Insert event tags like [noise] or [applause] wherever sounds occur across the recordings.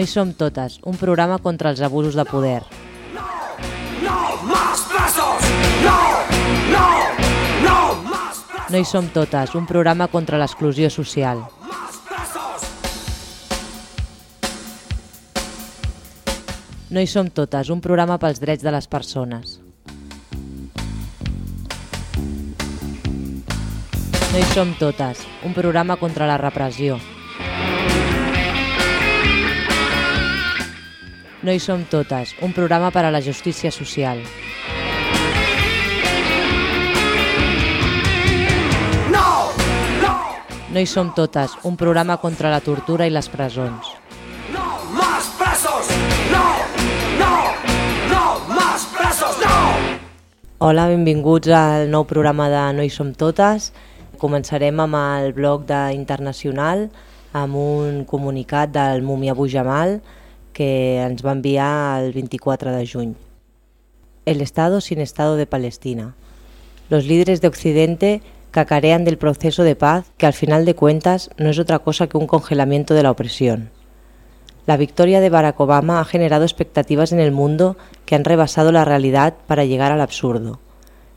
No hi som totes, un programa contra els abusos de poder. No más presos. No. No. No más. No hi som totes, un programa contra l'exclusió social. No hi som totes, un programa pels drets de les persones. No hi som totes, un programa contra la repressió. No hi som totes, un programa per a la justícia social. No. No. No hi som totes, un programa contra la tortura i les presons. No más presos. No. No. No más presos. No. Hola, benvinguts al nou programa de No hi som totes. Començarem amb el blog d'Internacional, amb un comunicat del Mumia Abu Jamal que ens va enviar el 24 de juny. El Estado sin Estado de Palestina. Los líderes de Occidente cacarean del proceso de paz que al final de cuentas no es otra cosa que un congelamiento de la opresión. La victoria de Barack Obama ha generado expectativas en el mundo que han rebasado la realidad para llegar al absurdo.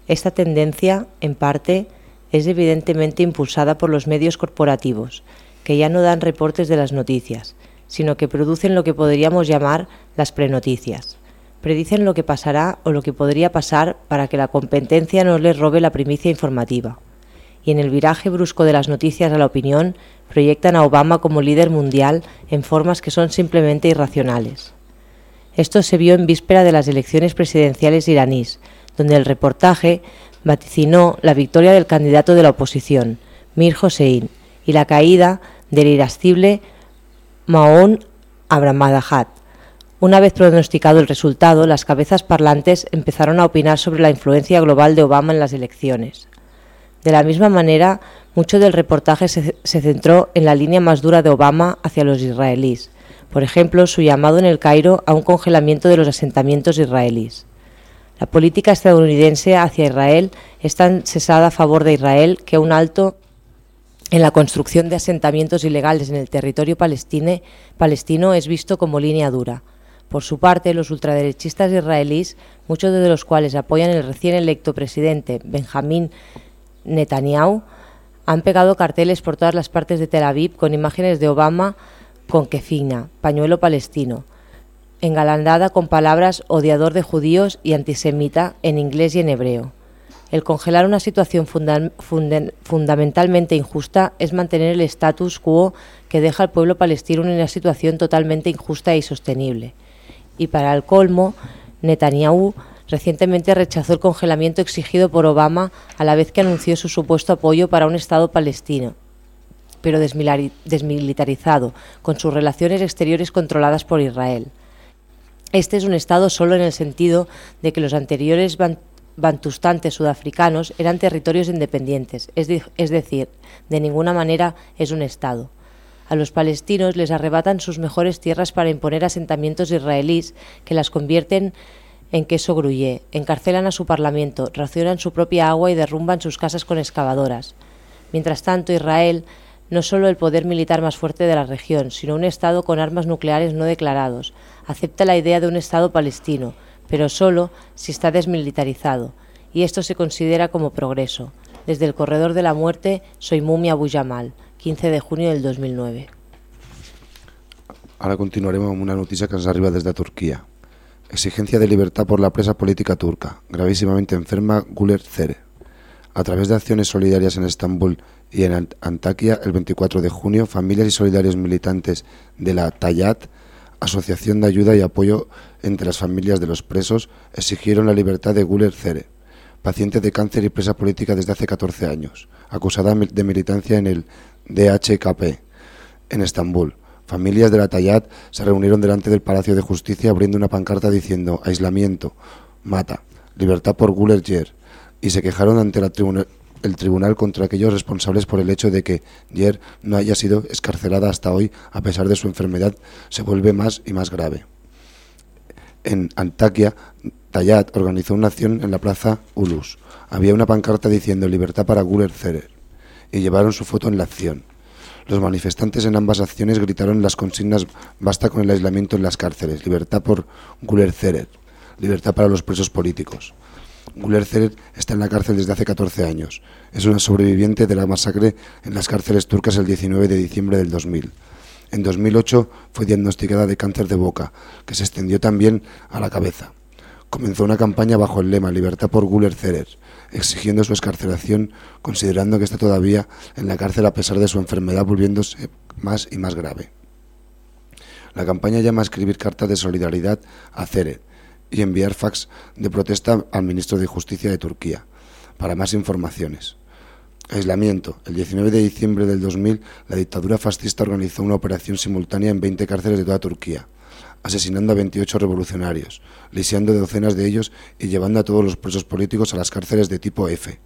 Esta tendencia, en parte, es evidentemente impulsada por los medios corporativos, que ya no dan reportes de las noticias, sino que producen lo que podríamos llamar las prenoticias. Predicen lo que pasará o lo que podría pasar para que la competencia no les robe la primicia informativa. Y en el viraje brusco de las noticias a la opinión, proyectan a Obama como líder mundial en formas que son simplemente irracionales. Esto se vio en víspera de las elecciones presidenciales iraníes, donde el reportaje vaticinó la victoria del candidato de la oposición, Mir Hossein, y la caída del irascible Maón Ahmadinejad. Una vez pronosticado el resultado, las cabezas parlantes empezaron a opinar sobre la influencia global de Obama en las elecciones. De la misma manera, mucho del reportaje se, se centró en la línea más dura de Obama hacia los israelíes, por ejemplo, su llamado en el Cairo a un congelamiento de los asentamientos israelíes. La política estadounidense hacia Israel es tan cesada a favor de Israel que un alto en la construcción de asentamientos ilegales en el territorio palestino es visto como línea dura. Por su parte, los ultraderechistas israelíes, muchos de los cuales apoyan el recién electo presidente Benjamín Netanyahu, han pegado carteles por todas las partes de Tel Aviv con imágenes de Obama con kefina, pañuelo palestino, engalandada con palabras odiador de judíos y antisemita en inglés y en hebreo. El congelar una situación fundamentalmente injusta es mantener el status quo que deja al pueblo palestino en una situación totalmente injusta e insostenible. Y para el colmo, Netanyahu recientemente rechazó el congelamiento exigido por Obama a la vez que anunció su supuesto apoyo para un Estado palestino pero desmilitarizado, con sus relaciones exteriores controladas por Israel. Este es un Estado solo en el sentido de que los anteriores bantustantes sudafricanos eran territorios independientes, es, decir, de ninguna manera es un Estado. A los palestinos les arrebatan sus mejores tierras para imponer asentamientos israelíes que las convierten en queso gruyé, encarcelan a su parlamento, racionan su propia agua y derrumban sus casas con excavadoras. Mientras tanto, Israel no solo el poder militar más fuerte de la región, sino un Estado con armas nucleares no declarados. Acepta la idea de un Estado palestino, pero solo si está desmilitarizado, y esto se considera como progreso. Desde el Corredor de la Muerte, soy Mumia Abu Jamal, 15 de junio del 2009. Ara continuarem amb una notícia que ens arriba des de Turquia. Exigencia de libertad por la presa política turca, gravísimamente enferma Guler Zere. A través de acciones solidarias en Estambul y en Ant- Antakya, el 24 de junio, familias y solidarios militantes de la Tayat, Asociación de Ayuda y Apoyo entre las Familias de los Presos, exigieron la libertad de Guler Zere, paciente de cáncer y presa política desde hace 14 años, acusada de militancia en el DHKP, en Estambul. Familias de la Tayat se reunieron delante del Palacio de Justicia abriendo una pancarta diciendo aislamiento, mata, libertad por Guler Yer y se quejaron ante la, tribuna- el tribunal contra aquellos responsables por el hecho de que Jer no haya sido escarcelada hasta hoy a pesar de su enfermedad se vuelve más y más grave. En Antaquia, Tayat organizó una acción en la plaza Ulus. Había una pancarta diciendo libertad para Guler Zerer y llevaron su foto en la acción. Los manifestantes en ambas acciones gritaron las consignas basta con el aislamiento en las cárceles, libertad por Guler Zerer, libertad para los presos políticos. Guler Zerer está en la cárcel desde hace 14 años. Es una sobreviviente de la masacre en las cárceles turcas el 19 de diciembre del 2000. En 2008 fue diagnosticada de cáncer de boca, que se extendió también a la cabeza. Comenzó una campaña bajo el lema Libertad por Guler Zerer, exigiendo su escarcelación, considerando que está todavía en la cárcel a pesar de su enfermedad volviéndose más y más grave. La campaña llama a escribir cartas de solidaridad a Zerer, y enviar fax de protesta al ministro de Justicia de Turquía. Para más informaciones. Aislamiento. El 19 de diciembre del 2000, la dictadura fascista organizó una operación simultánea en 20 cárceles de toda Turquía, asesinando a 28 revolucionarios, lisiando docenas de ellos y llevando a todos los presos políticos a las cárceles de tipo F.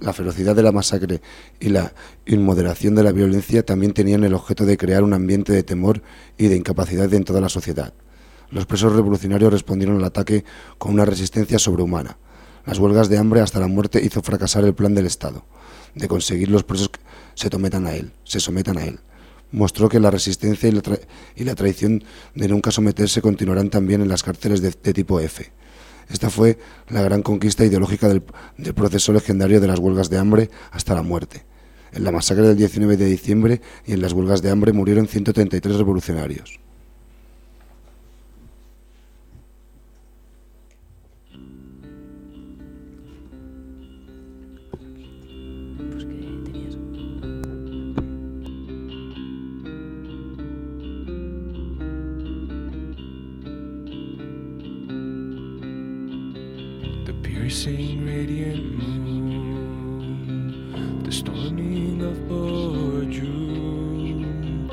La ferocidad de la masacre y la inmoderación de la violencia también tenían el objeto de crear un ambiente de temor y de incapacidad en toda la sociedad. Los presos revolucionarios respondieron al ataque con una resistencia sobrehumana. Las huelgas de hambre hasta la muerte hizo fracasar el plan del Estado, de conseguir los presos que se sometan a él, se sometan a él. Mostró que la resistencia y la, traición de nunca someterse continuarán también en las cárceles de, tipo F. Esta fue la gran conquista ideológica del, del proceso legendario de las huelgas de hambre hasta la muerte. En la masacre del 19 de diciembre y en las huelgas de hambre murieron 133 revolucionarios. Piercing radiant moon, the storming of June,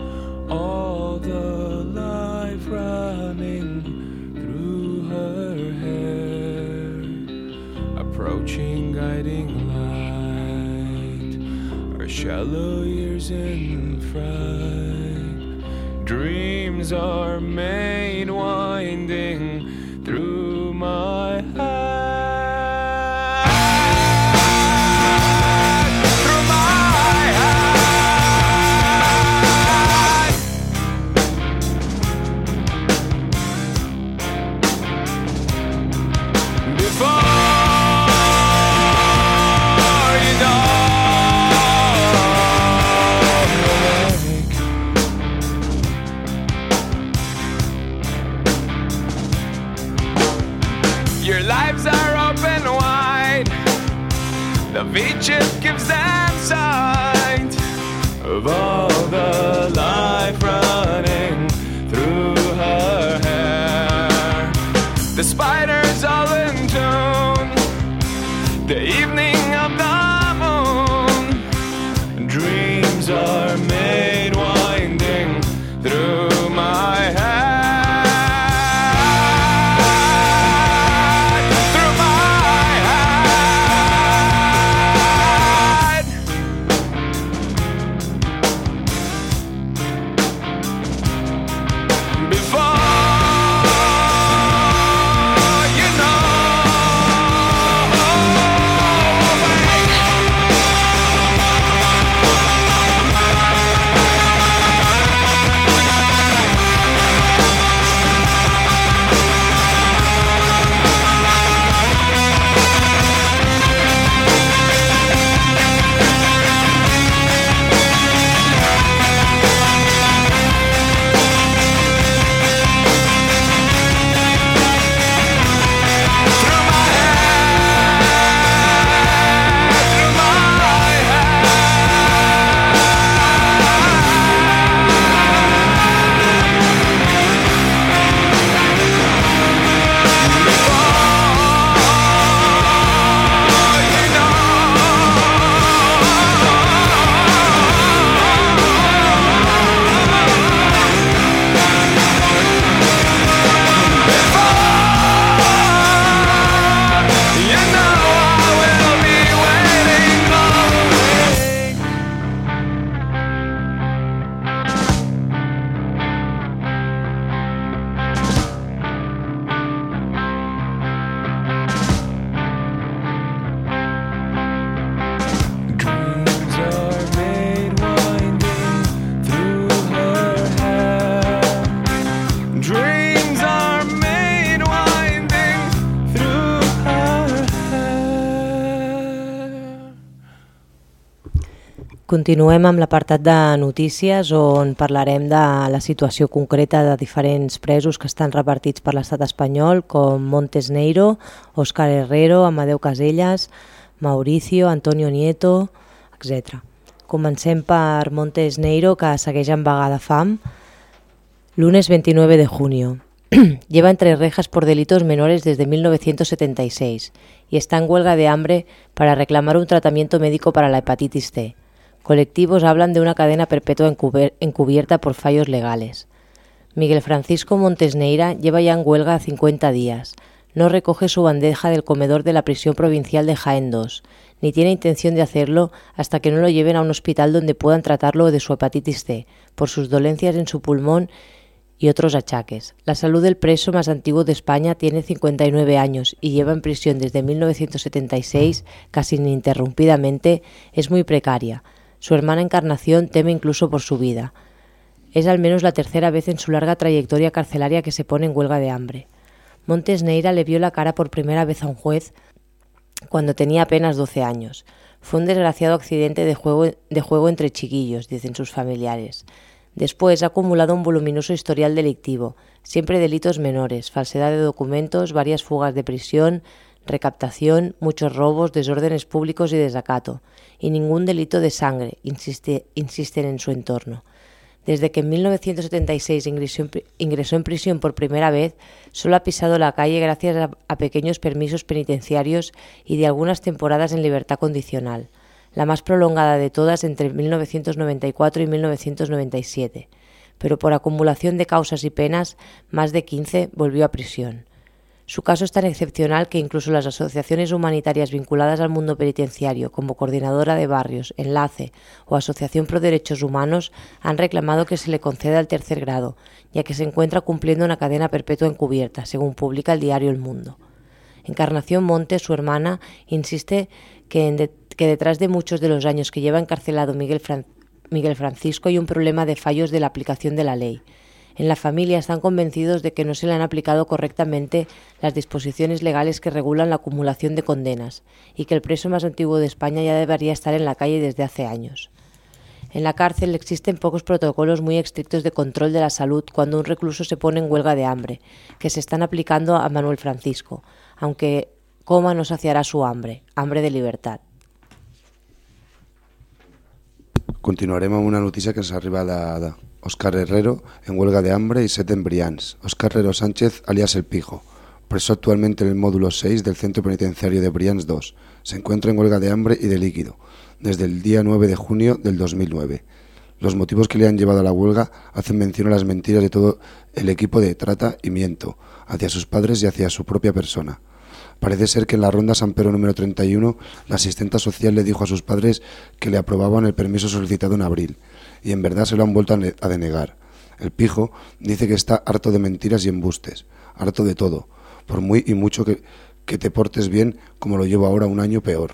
all the life running through her hair, approaching guiding light, her shallow years in fright, dreams are made winding through my heart. Continuem amb l'apartat de notícies on parlarem de la situació concreta de diferents presos que estan repartits per l'estat espanyol com Montes Neiro, Òscar Herrero, Amadeu Casellas, Mauricio, Antonio Nieto, etc. Comencem per Montes Neiro que segueix en vaga de fam. Lunes 29 de junio. [clears throat] Lleva entre rejas por delitos menores desde 1976 y está en huelga de hambre para reclamar un tratamiento médico para la hepatitis C. Colectivos hablan de una cadena perpetua encubierta por fallos legales. Miguel Francisco Montesneira lleva ya en huelga 50 días. No recoge su bandeja del comedor de la prisión provincial de Jaén II, ni tiene intención de hacerlo hasta que no lo lleven a un hospital donde puedan tratarlo de su hepatitis C, por sus dolencias en su pulmón y otros achaques. La salud del preso más antiguo de España tiene 59 años y lleva en prisión desde 1976, casi ininterrumpidamente, es muy precaria. Su hermana Encarnación teme incluso por su vida. Es al menos la tercera vez en su larga trayectoria carcelaria que se pone en huelga de hambre. Montes Neira le vio la cara por primera vez a un juez cuando tenía apenas 12 años. Fue un desgraciado accidente de juego, de juego entre chiquillos, dicen sus familiares. Después ha acumulado un voluminoso historial delictivo, siempre delitos menores, falsedad de documentos, varias fugas de prisión, recaptación, muchos robos, desórdenes públicos y desacato, y ningún delito de sangre, insiste, insisten en su entorno. Desde que en 1976 ingresó en, ingresó en prisión por primera vez, solo ha pisado la calle gracias a, a pequeños permisos penitenciarios y de algunas temporadas en libertad condicional, la más prolongada de todas entre 1994 y 1997, pero por acumulación de causas y penas, más de 15 volvió a prisión. Su caso es tan excepcional que incluso las asociaciones humanitarias vinculadas al mundo penitenciario, como Coordinadora de Barrios, Enlace o Asociación Pro Derechos Humanos, han reclamado que se le conceda el tercer grado, ya que se encuentra cumpliendo una cadena perpetua encubierta, según publica el diario El Mundo. Encarnación Montes, su hermana, insiste que, detrás de muchos de los años que lleva encarcelado Miguel Francisco hay un problema de fallos de la aplicación de la ley. En la familia están convencidos de que no se le han aplicado correctamente las disposiciones legales que regulan la acumulación de condenas y que el preso más antiguo de España ya debería estar en la calle desde hace años. En la cárcel existen pocos protocolos muy estrictos de control de la salud cuando un recluso se pone en huelga de hambre, que se están aplicando a Manuel Francisco, aunque coma no saciará su hambre, hambre de libertad. Continuarem amb una notícia que ens arriba de Òscar Herrero en huelga de hambre y set en Brians. Óscar Herrero Sánchez, alias El Pijo, preso actualmente en el módulo 6 del Centro Penitenciario de Brians 2. Se encuentra en huelga de hambre y de líquido desde el día 9 de junio del 2009. Los motivos que le han llevado a la huelga hacen mención a las mentiras de todo el equipo de trata y miento hacia sus padres y hacia su propia persona. Parece ser que en la ronda San Pedro número 31, la asistenta social le dijo a sus padres que le aprobaban el permiso solicitado en abril, y en verdad se lo han vuelto a ne- a denegar. El pijo dice que está harto de mentiras y embustes, harto de todo, por muy y mucho que, que te portes bien como lo llevo ahora un año peor.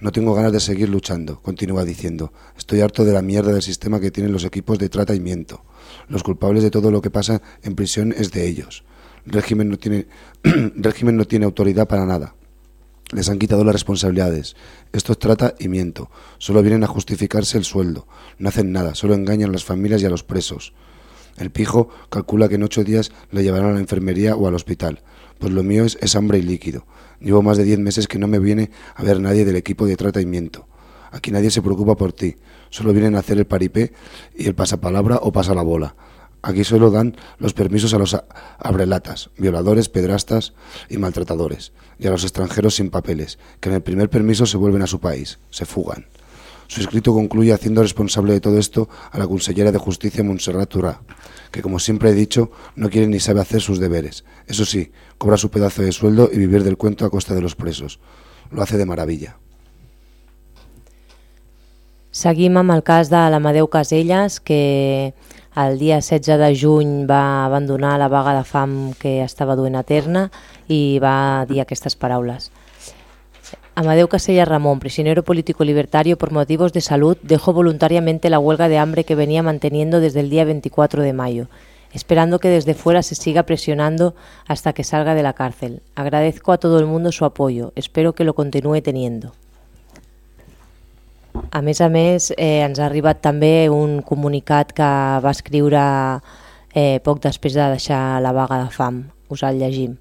No tengo ganas de seguir luchando, continúa diciendo. Estoy harto de la mierda del sistema que tienen los equipos de tratamiento. Los culpables de todo lo que pasa en prisión es de ellos. El régimen no tiene, [clears throat] régimen no tiene autoridad para nada. Les han quitado las responsabilidades. Esto es trata y miento. Solo vienen a justificarse el sueldo. No hacen nada, solo engañan a las familias y a los presos. El pijo calcula que en ocho días le llevarán a la enfermería o al hospital. Pues lo mío es, es hambre y líquido. Llevo más de diez meses que no me viene a ver nadie del equipo de tratamiento. Aquí nadie se preocupa por ti. Solo vienen a hacer el paripé y el pasapalabra o pasa la bola. Aquí solo dan los permisos a los abrelatas, violadores, pedrastas y maltratadores, y a los extranjeros sin papeles, que en el primer permiso se vuelven a su país, se fugan. Su escrito concluye haciendo responsable de todo esto a la consellera de Justicia Montserrat Turá, que como siempre he dicho, no quiere ni sabe hacer sus deberes. Eso sí, cobra su pedazo de sueldo y vivir del cuento a costa de los presos. Lo hace de maravilla. Seguim amb el cas de l'Amadeu Caselles, que el dia 16 de juny va abandonar la vaga de fam que estava duent a terme i va dir aquestes paraules. Amadeu Casella Ramón, prisionero político libertario por motivos de salud, dejó voluntariamente la huelga de hambre que venía manteniendo desde el día 24 de mayo, esperando que desde fuera se siga presionando hasta que salga de la cárcel. Agradezco a todo el mundo su apoyo, espero que lo continúe teniendo. A més a més, eh, ens ha també un comunicat que va escriure eh, poc després de la vaga de fam. Us el llegim.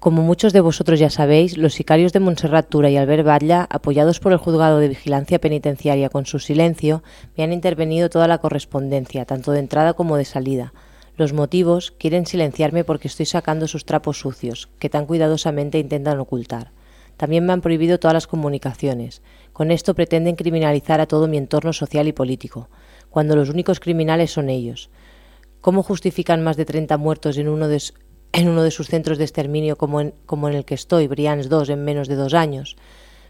Como muchos de vosotros ya sabéis, los sicarios de Montserrat Tura y Albert Batlla, apoyados por el Juzgado de Vigilancia Penitenciaria con su silencio, me han intervenido toda la correspondencia, tanto de entrada como de salida. Los motivos quieren silenciarme porque estoy sacando sus trapos sucios, que tan cuidadosamente intentan ocultar. También me han prohibido todas las comunicaciones. Con esto pretenden criminalizar a todo mi entorno social y político, cuando los únicos criminales son ellos. ¿Cómo justifican más de 30 muertos en uno de, sus centros de exterminio como en, como en el que estoy, Brians 2, en menos de dos años.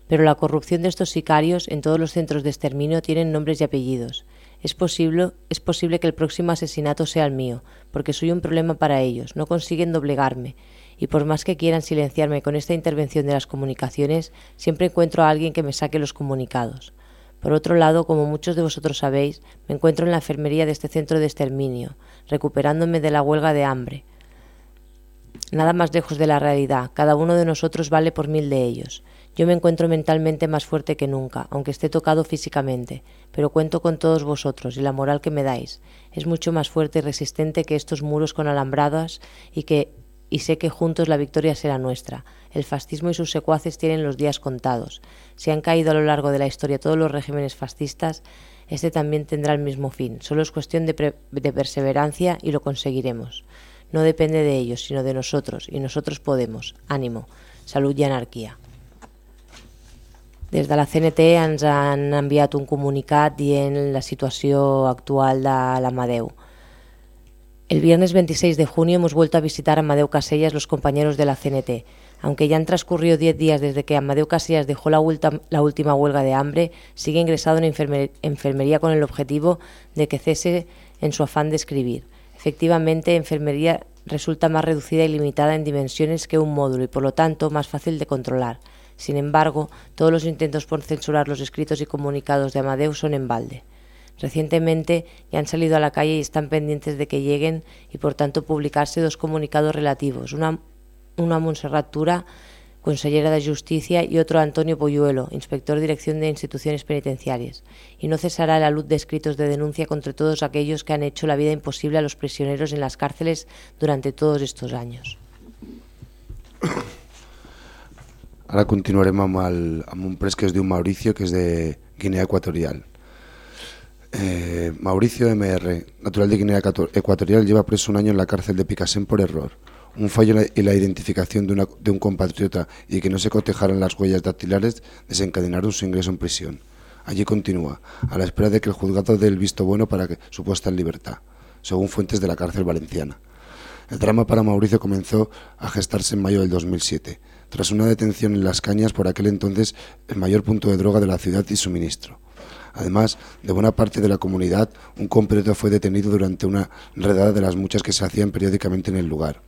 Pero la corrupción de estos sicarios en todos los centros de exterminio tienen nombres y apellidos. Es posible, es posible que el próximo asesinato sea el mío, porque soy un problema para ellos, no consiguen doblegarme, y por más que quieran silenciarme con esta intervención de las comunicaciones, siempre encuentro a alguien que me saque los comunicados. Por otro lado, como muchos de vosotros sabéis, me encuentro en la enfermería de este centro de exterminio, recuperándome de la huelga de hambre. Nada más lejos de la realidad, cada uno de nosotros vale por mil de ellos. Yo me encuentro mentalmente más fuerte que nunca, aunque esté tocado físicamente, pero cuento con todos vosotros y la moral que me dais es mucho más fuerte y resistente que estos muros con alambradas y que y sé que juntos la victoria será nuestra. El fascismo y sus secuaces tienen los días contados. Si han caído a lo largo de la historia todos los regímenes fascistas, este también tendrá el mismo fin. Solo es cuestión de, de perseverancia y lo conseguiremos. No depende de ellos, sino de nosotros, y nosotros podemos. Ànimo, salut i anarquia. Des de la CNT han enviat un comunicat dient la situació actual de l'Amadeu. El viernes 26 de junio hemos vuelto a visitar a Amadeu Casellas los compañeros de la CNT. Aunque ya han transcurrido 10 días desde que Amadeu Casellas dejó la, última huelga de hambre, sigue ingresado en enfermer, enfermería con el objetivo de que cese en su afán de escribir. Efectivamente, enfermería resulta más reducida y limitada en dimensiones que un módulo y por lo tanto más fácil de controlar. Sin embargo, todos los intentos por censurar los escritos y comunicados de Amadeu son en balde. Recientemente ya han salido a la calle y están pendientes de que lleguen y por tanto publicarse dos comunicados relativos, una, una Montserrat Tura, consellera de Justicia, y otro Antonio Poyuelo, inspector de Dirección de Instituciones Penitenciarias. Y no cesará la luz de escritos de denuncia contra todos aquellos que han hecho la vida imposible a los prisioneros en las cárceles durante todos estos años. Ara continuarem amb, el, amb un pres que es diu Mauricio, que és de Guinea Equatorial. Eh, Mauricio MR, natural de Guinea Ecuatorial, lleva preso un año en la cárcel de Picasen por error. Un fallo en la identificación de, una, de un compatriota y que no se cotejaran las huellas dactilares desencadenaron su ingreso en prisión. Allí continúa, a la espera de que el juzgado dé el visto bueno para que, su puesta en libertad, según fuentes de la cárcel valenciana. El drama para Mauricio comenzó a gestarse en mayo del 2007, tras una detención en Las Cañas por aquel entonces el mayor punto de droga de la ciudad y suministro. Además, de buena parte de la comunidad, un completo fue detenido durante una redada de las muchas que se hacían periódicamente en el lugar.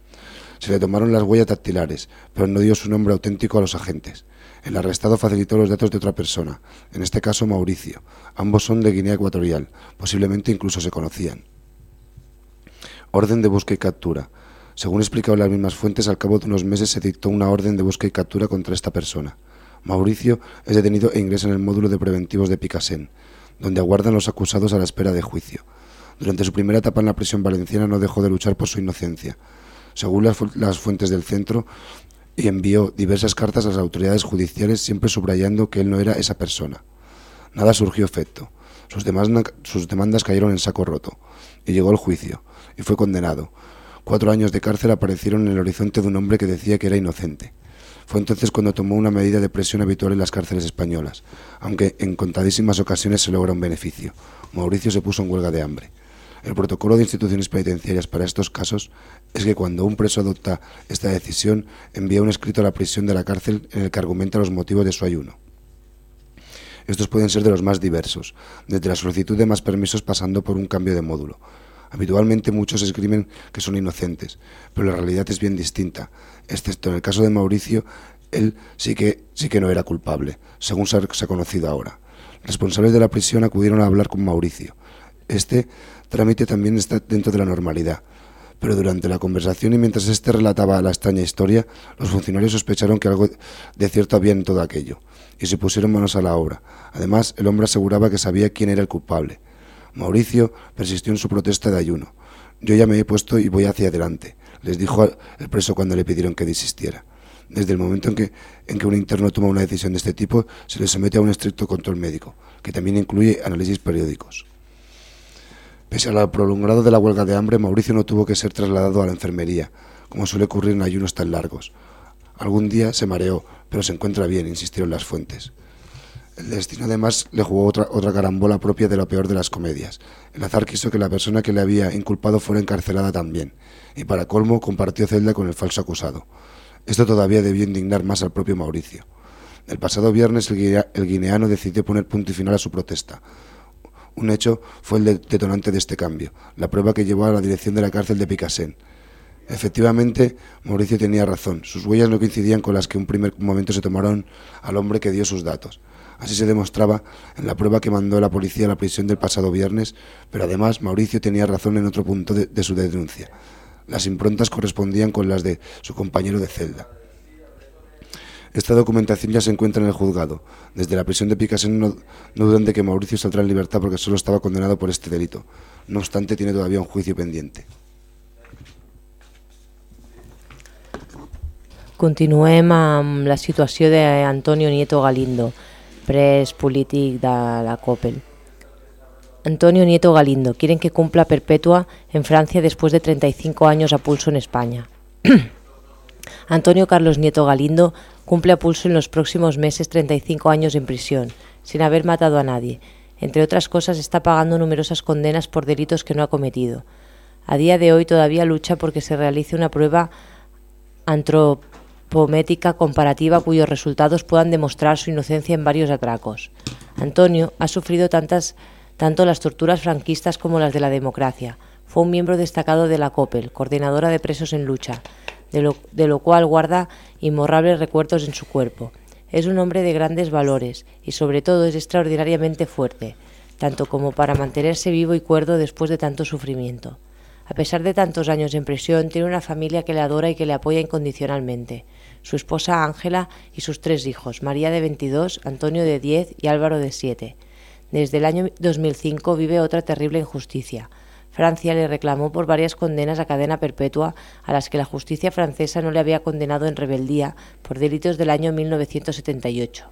Se le tomaron las huellas dactilares, pero no dio su nombre auténtico a los agentes. El arrestado facilitó los datos de otra persona, en este caso Mauricio. Ambos son de Guinea Ecuatorial, posiblemente incluso se conocían. Orden de búsqueda y captura. Según explicado las mismas fuentes, al cabo de unos meses se dictó una orden de búsqueda y captura contra esta persona. Mauricio es detenido e ingresa en el módulo de preventivos de Picasen, donde aguardan los acusados a la espera de juicio. Durante su primera etapa en la prisión valenciana no dejó de luchar por su inocencia. Según las, fuentes del centro, y envió diversas cartas a las autoridades judiciales siempre subrayando que él no era esa persona. Nada surgió efecto. Sus sus demandas cayeron en saco roto y llegó el juicio y fue condenado. Cuatro años de cárcel aparecieron en el horizonte de un hombre que decía que era inocente. Fue entonces cuando tomó una medida de presión habitual en las cárceles españolas, aunque en contadísimas ocasiones se logra un beneficio. Mauricio se puso en huelga de hambre. El protocolo de instituciones penitenciarias para estos casos es que cuando un preso adopta esta decisión, envía un escrito a la prisión de la cárcel en el que argumenta los motivos de su ayuno. Estos pueden ser de los más diversos, desde la solicitud de más permisos pasando por un cambio de módulo. Habitualmente muchos escriben que son inocentes, pero la realidad es bien distinta, excepto en el caso de Mauricio, él sí que, sí que no era culpable, según se ha conocido ahora. Responsables de la prisión acudieron a hablar con Mauricio. Este trámite también está dentro de la normalidad, pero durante la conversación y mientras éste relataba la extraña historia, los funcionarios sospecharon que algo de cierto había en todo aquello, y se pusieron manos a la obra. Además, el hombre aseguraba que sabía quién era el culpable. Mauricio persistió en su protesta de ayuno. Yo ya me he puesto y voy hacia adelante, les dijo el preso cuando le pidieron que desistiera. Desde el momento en que, en que un interno toma una decisión de este tipo, se le somete a un estricto control médico, que también incluye análisis periódicos. Pese al prolongado de la huelga de hambre, Mauricio no tuvo que ser trasladado a la enfermería, como suele ocurrir en ayunos tan largos. Algún día se mareó, pero se encuentra bien, insistieron las fuentes. El destino además le jugó otra, otra carambola propia de lo peor de las comedias. El azar quiso que la persona que le había inculpado fuera encarcelada también, y para colmo compartió celda con el falso acusado. Esto todavía debió indignar más al propio Mauricio. El pasado viernes el, guinea, el guineano decidió poner punto y final a su protesta. Un hecho fue el detonante de este cambio, la prueba que llevó a la dirección de la cárcel de Picasen. Efectivamente, Mauricio tenía razón. Sus huellas no coincidían con las que en un primer momento se tomaron al hombre que dio sus datos. Así se demostraba en la prueba que mandó la policía a la prisión del pasado viernes, pero además Mauricio tenía razón en otro punto de, de su denuncia. Las improntas correspondían con las de su compañero de celda. Esta documentación ya se encuentra en el juzgado. Desde la prisión de Picasso no, no dudan de que Mauricio saldrá en libertad porque solo estaba condenado por este delito. No obstante, tiene todavía un juicio pendiente. Continuem la situació d'Antonio Nieto Galindo, pres polític de la. Antonio Nieto Galindo, quieren que cumpla perpetua en Francia después de 35 años a pulso en España. [clears throat] Antonio Carlos Nieto Galindo cumple a pulso en los próximos meses 35 años en prisión, sin haber matado a nadie. Entre otras cosas, está pagando numerosas condenas por delitos que no ha cometido. A día de hoy todavía lucha porque se realice una prueba antropométrica comparativa cuyos resultados puedan demostrar su inocencia en varios atracos. Antonio ha sufrido tantas, tanto las torturas franquistas como las de la democracia. Fue un miembro destacado de la COPEL, coordinadora de presos en lucha, de lo, de lo cual guarda imborrables recuerdos en su cuerpo. Es un hombre de grandes valores y sobre todo es extraordinariamente fuerte, tanto como para mantenerse vivo y cuerdo después de tanto sufrimiento. A pesar de tantos años en prisión, tiene una familia que le adora y que le apoya incondicionalmente. Su esposa Ángela y sus tres hijos, María de 22, Antonio de 10 y Álvaro de 7. Desde el año 2005 vive otra terrible injusticia. Francia le reclamó por varias condenas a cadena perpetua a las que la justicia francesa no le había condenado en rebeldía por delitos del año 1978.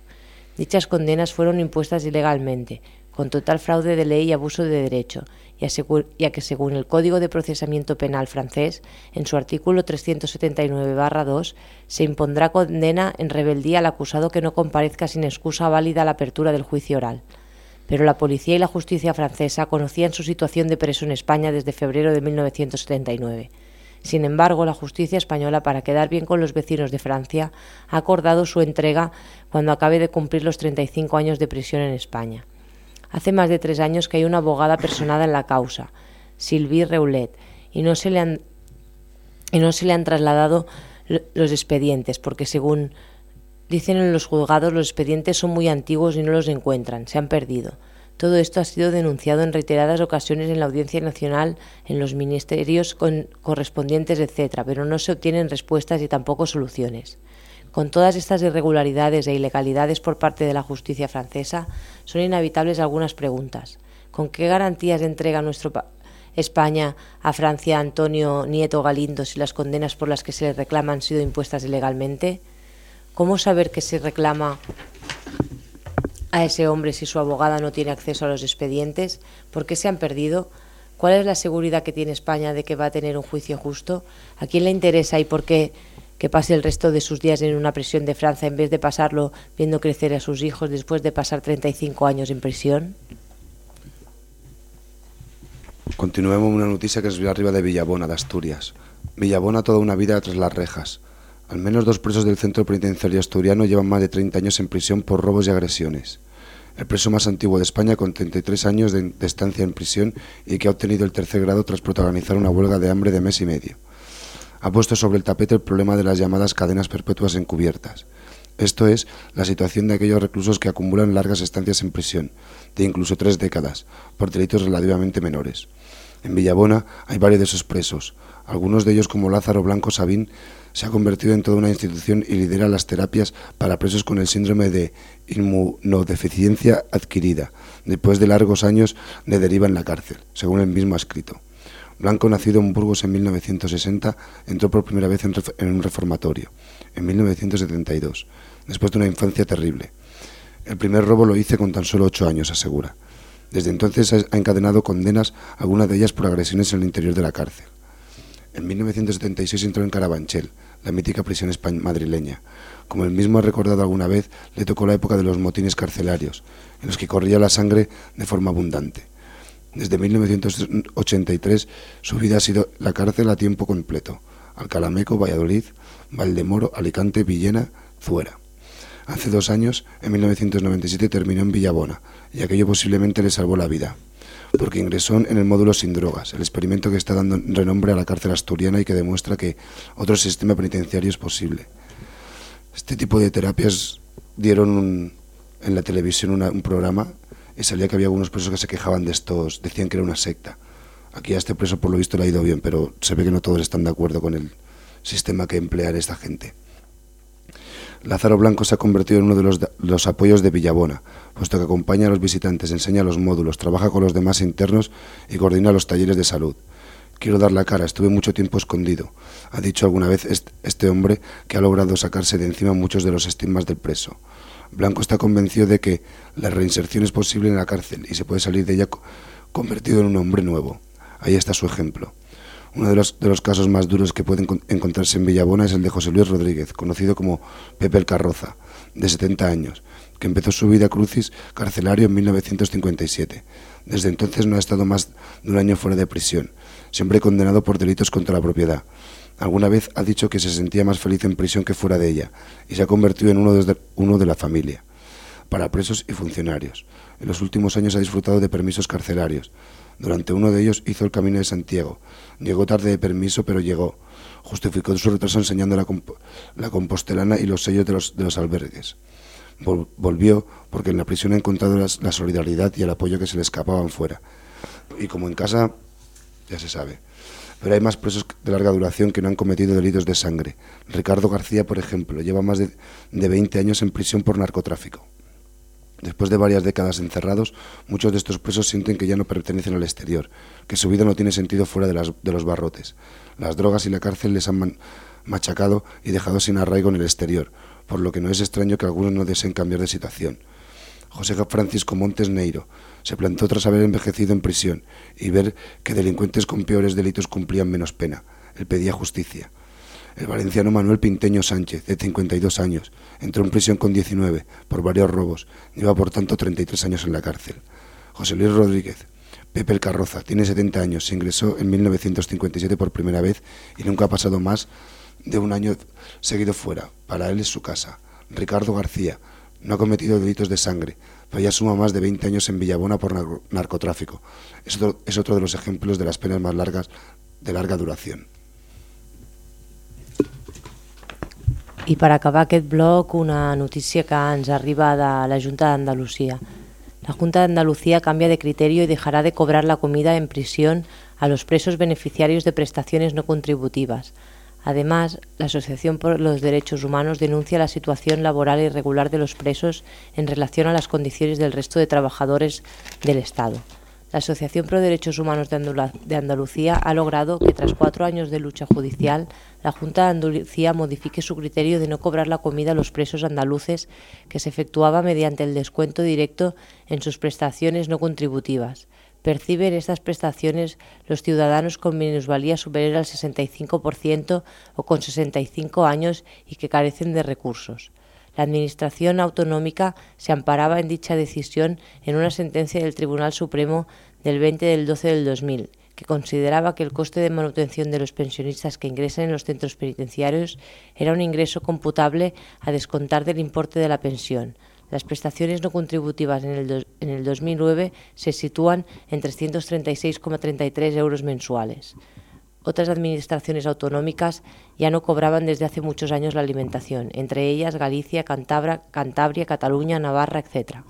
Dichas condenas fueron impuestas ilegalmente, con total fraude de ley y abuso de derecho, y a que según el Código de Procesamiento Penal francés, en su artículo 379-2, se impondrá condena en rebeldía al acusado que no comparezca sin excusa válida a la apertura del juicio oral pero la policía y la justicia francesa conocían su situación de preso en España desde febrero de 1979. Sin embargo, la justicia española, para quedar bien con los vecinos de Francia, ha acordado su entrega cuando acabe de cumplir los 35 años de prisión en España. Hace más de tres años que hay una abogada personada en la causa, Sylvie Reulet, y no se le han, y no se le han trasladado los expedientes, porque según Dicen en los juzgados los expedientes son muy antiguos y no los encuentran, se han perdido. Todo esto ha sido denunciado en reiteradas ocasiones en la Audiencia Nacional, en los ministerios con, correspondientes, etc., pero no se obtienen respuestas y tampoco soluciones. Con todas estas irregularidades e ilegalidades por parte de la justicia francesa, son inevitables algunas preguntas. ¿Con qué garantías entrega nuestro España a Francia Antonio Nieto Galindo si las condenas por las que se le reclama han sido impuestas ilegalmente? ¿Cómo saber que se reclama a ese hombre si su abogada no tiene acceso a los expedientes? ¿Por qué se han perdido? ¿Cuál es la seguridad que tiene España de que va a tener un juicio justo? ¿A quién le interesa y por qué que pase el resto de sus días en una prisión de Francia en vez de pasarlo viendo crecer a sus hijos después de pasar 35 años en prisión? Continuemos una noticia que es arriba de Villabona, de Asturias. Villabona toda una vida tras las rejas. Al menos dos presos del centro penitenciario asturiano llevan más de 30 años en prisión por robos y agresiones. El preso más antiguo de España, con 33 años de estancia en prisión y que ha obtenido el tercer grado tras protagonizar una huelga de hambre de mes y medio. Ha puesto sobre el tapete el problema de las llamadas cadenas perpetuas encubiertas. Esto es la situación de aquellos reclusos que acumulan largas estancias en prisión, de incluso tres décadas, por delitos relativamente menores. En Villabona hay varios de esos presos. Algunos de ellos, como Lázaro Blanco Sabín, se ha convertido en toda una institución y lidera las terapias para presos con el síndrome de inmunodeficiencia adquirida, después de largos años de deriva en la cárcel, según él mismo ha escrito. Blanco, nacido en Burgos en 1960, entró por primera vez en, un reformatorio, en 1972, después de una infancia terrible. El primer robo lo hice con tan solo ocho años, asegura. Desde entonces ha encadenado condenas, algunas de ellas por agresiones en el interior de la cárcel. En 1976 entró en Carabanchel, la mítica prisión madrileña. Como él mismo ha recordado alguna vez, le tocó la época de los motines carcelarios, en los que corría la sangre de forma abundante. Desde 1983 su vida ha sido la cárcel a tiempo completo. Alcalameco, Valladolid, Valdemoro, Alicante, Villena, Zuera. Hace dos años, en 1997, terminó en Villabona, y aquello posiblemente le salvó la vida, porque ingresó en el módulo sin drogas, el experimento que está dando renombre a la cárcel asturiana y que demuestra que otro sistema penitenciario es posible. Este tipo de terapias dieron en la televisión un programa y salía que había algunos presos que se quejaban de estos, decían que era una secta. Aquí a este preso por lo visto le ha ido bien, pero se ve que no todos están de acuerdo con el sistema que emplean esta gente. Lázaro Blanco se ha convertido en uno de los, de los, apoyos de Villabona, puesto que acompaña a los visitantes, enseña los módulos, trabaja con los demás internos y coordina los talleres de salud. Quiero dar la cara, estuve mucho tiempo escondido. Ha dicho alguna vez este hombre que ha logrado sacarse de encima muchos de los estigmas del preso. Blanco está convencido de que la reinserción es posible en la cárcel y se puede salir de ella convertido en un hombre nuevo. Ahí está su ejemplo. Uno de los, de los casos más duros que pueden encontrarse en Villabona es el de José Luis Rodríguez, conocido como Pepe el Carroza, de 70 años, que empezó su vida crucis carcelario en 1957. Desde entonces no ha estado más de un año fuera de prisión, siempre condenado por delitos contra la propiedad. Alguna vez ha dicho que se sentía más feliz en prisión que fuera de ella y se ha convertido en uno de, uno de la familia, para presos y funcionarios. En los últimos años ha disfrutado de permisos carcelarios. Durante uno de ellos hizo el Camino de Santiago. Llegó tarde de permiso, pero llegó. Justificó su retraso enseñando la, la compostelana y los sellos de los, de los albergues. Vol volvió porque en la prisión ha encontrado la solidaridad y el apoyo que se le escapaban fuera. Y como en casa, ya se sabe pero hay más presos de larga duración que no han cometido delitos de sangre. Ricardo García, por ejemplo, lleva más de, de 20 años en prisión por narcotráfico. Después de varias décadas encerrados, muchos de estos presos sienten que ya no pertenecen al exterior, que su vida no tiene sentido fuera de, los barrotes. Las drogas y la cárcel les han machacado y dejado sin arraigo en el exterior, por lo que no es extraño que algunos no deseen cambiar de situación. José Francisco Montes Neiro, se plantó tras haber envejecido en prisión y ver que delincuentes con peores delitos cumplían menos pena. Él pedía justicia. El valenciano Manuel Pinteño Sánchez, de 52 años, entró en prisión con 19 por varios robos. Lleva por tanto 33 años en la cárcel. José Luis Rodríguez, Pepe el Carroza, tiene 70 años, se ingresó en 1957 por primera vez y nunca ha pasado más de un año seguido fuera. Para él es su casa. Ricardo García, no ha cometido delitos de sangre, pero ya suma más de 20 años en Villabona por narcotráfico. Es otro, es otro de los ejemplos de las penas más largas de larga duración. I per acabar aquest bloc, una notícia que ens arriba de la Junta d'Andalucía. La Junta de Andalucía cambia de criterio y dejará de cobrar la comida en prisión a los presos beneficiarios de prestaciones no contributivas. Además, la Asociación por los Derechos Humanos denuncia la situación laboral irregular de los presos en relación a las condiciones del resto de trabajadores del Estado. La Asociación Pro Derechos Humanos de Andalucía ha logrado que tras cuatro años de lucha judicial, la Junta de Andalucía modifique su criterio de no cobrar la comida a los presos andaluces que se efectuaba mediante el descuento directo en sus prestaciones no contributivas perciben estas prestaciones los ciudadanos con minusvalía superior al 65% o con 65 años y que carecen de recursos. La Administración autonómica se amparaba en dicha decisión en una sentencia del Tribunal Supremo del 20 del 12 del 2000, que consideraba que el coste de manutención de los pensionistas que ingresan en los centros penitenciarios era un ingreso computable a descontar del importe de la pensión, las prestaciones no contributivas en el, do, en el 2009 se sitúan en 336,33 euros mensuales. Otras administraciones autonómicas ya no cobraban desde hace muchos años la alimentación, entre ellas Galicia, Cantabria, Cantabria Cataluña, Navarra, etc.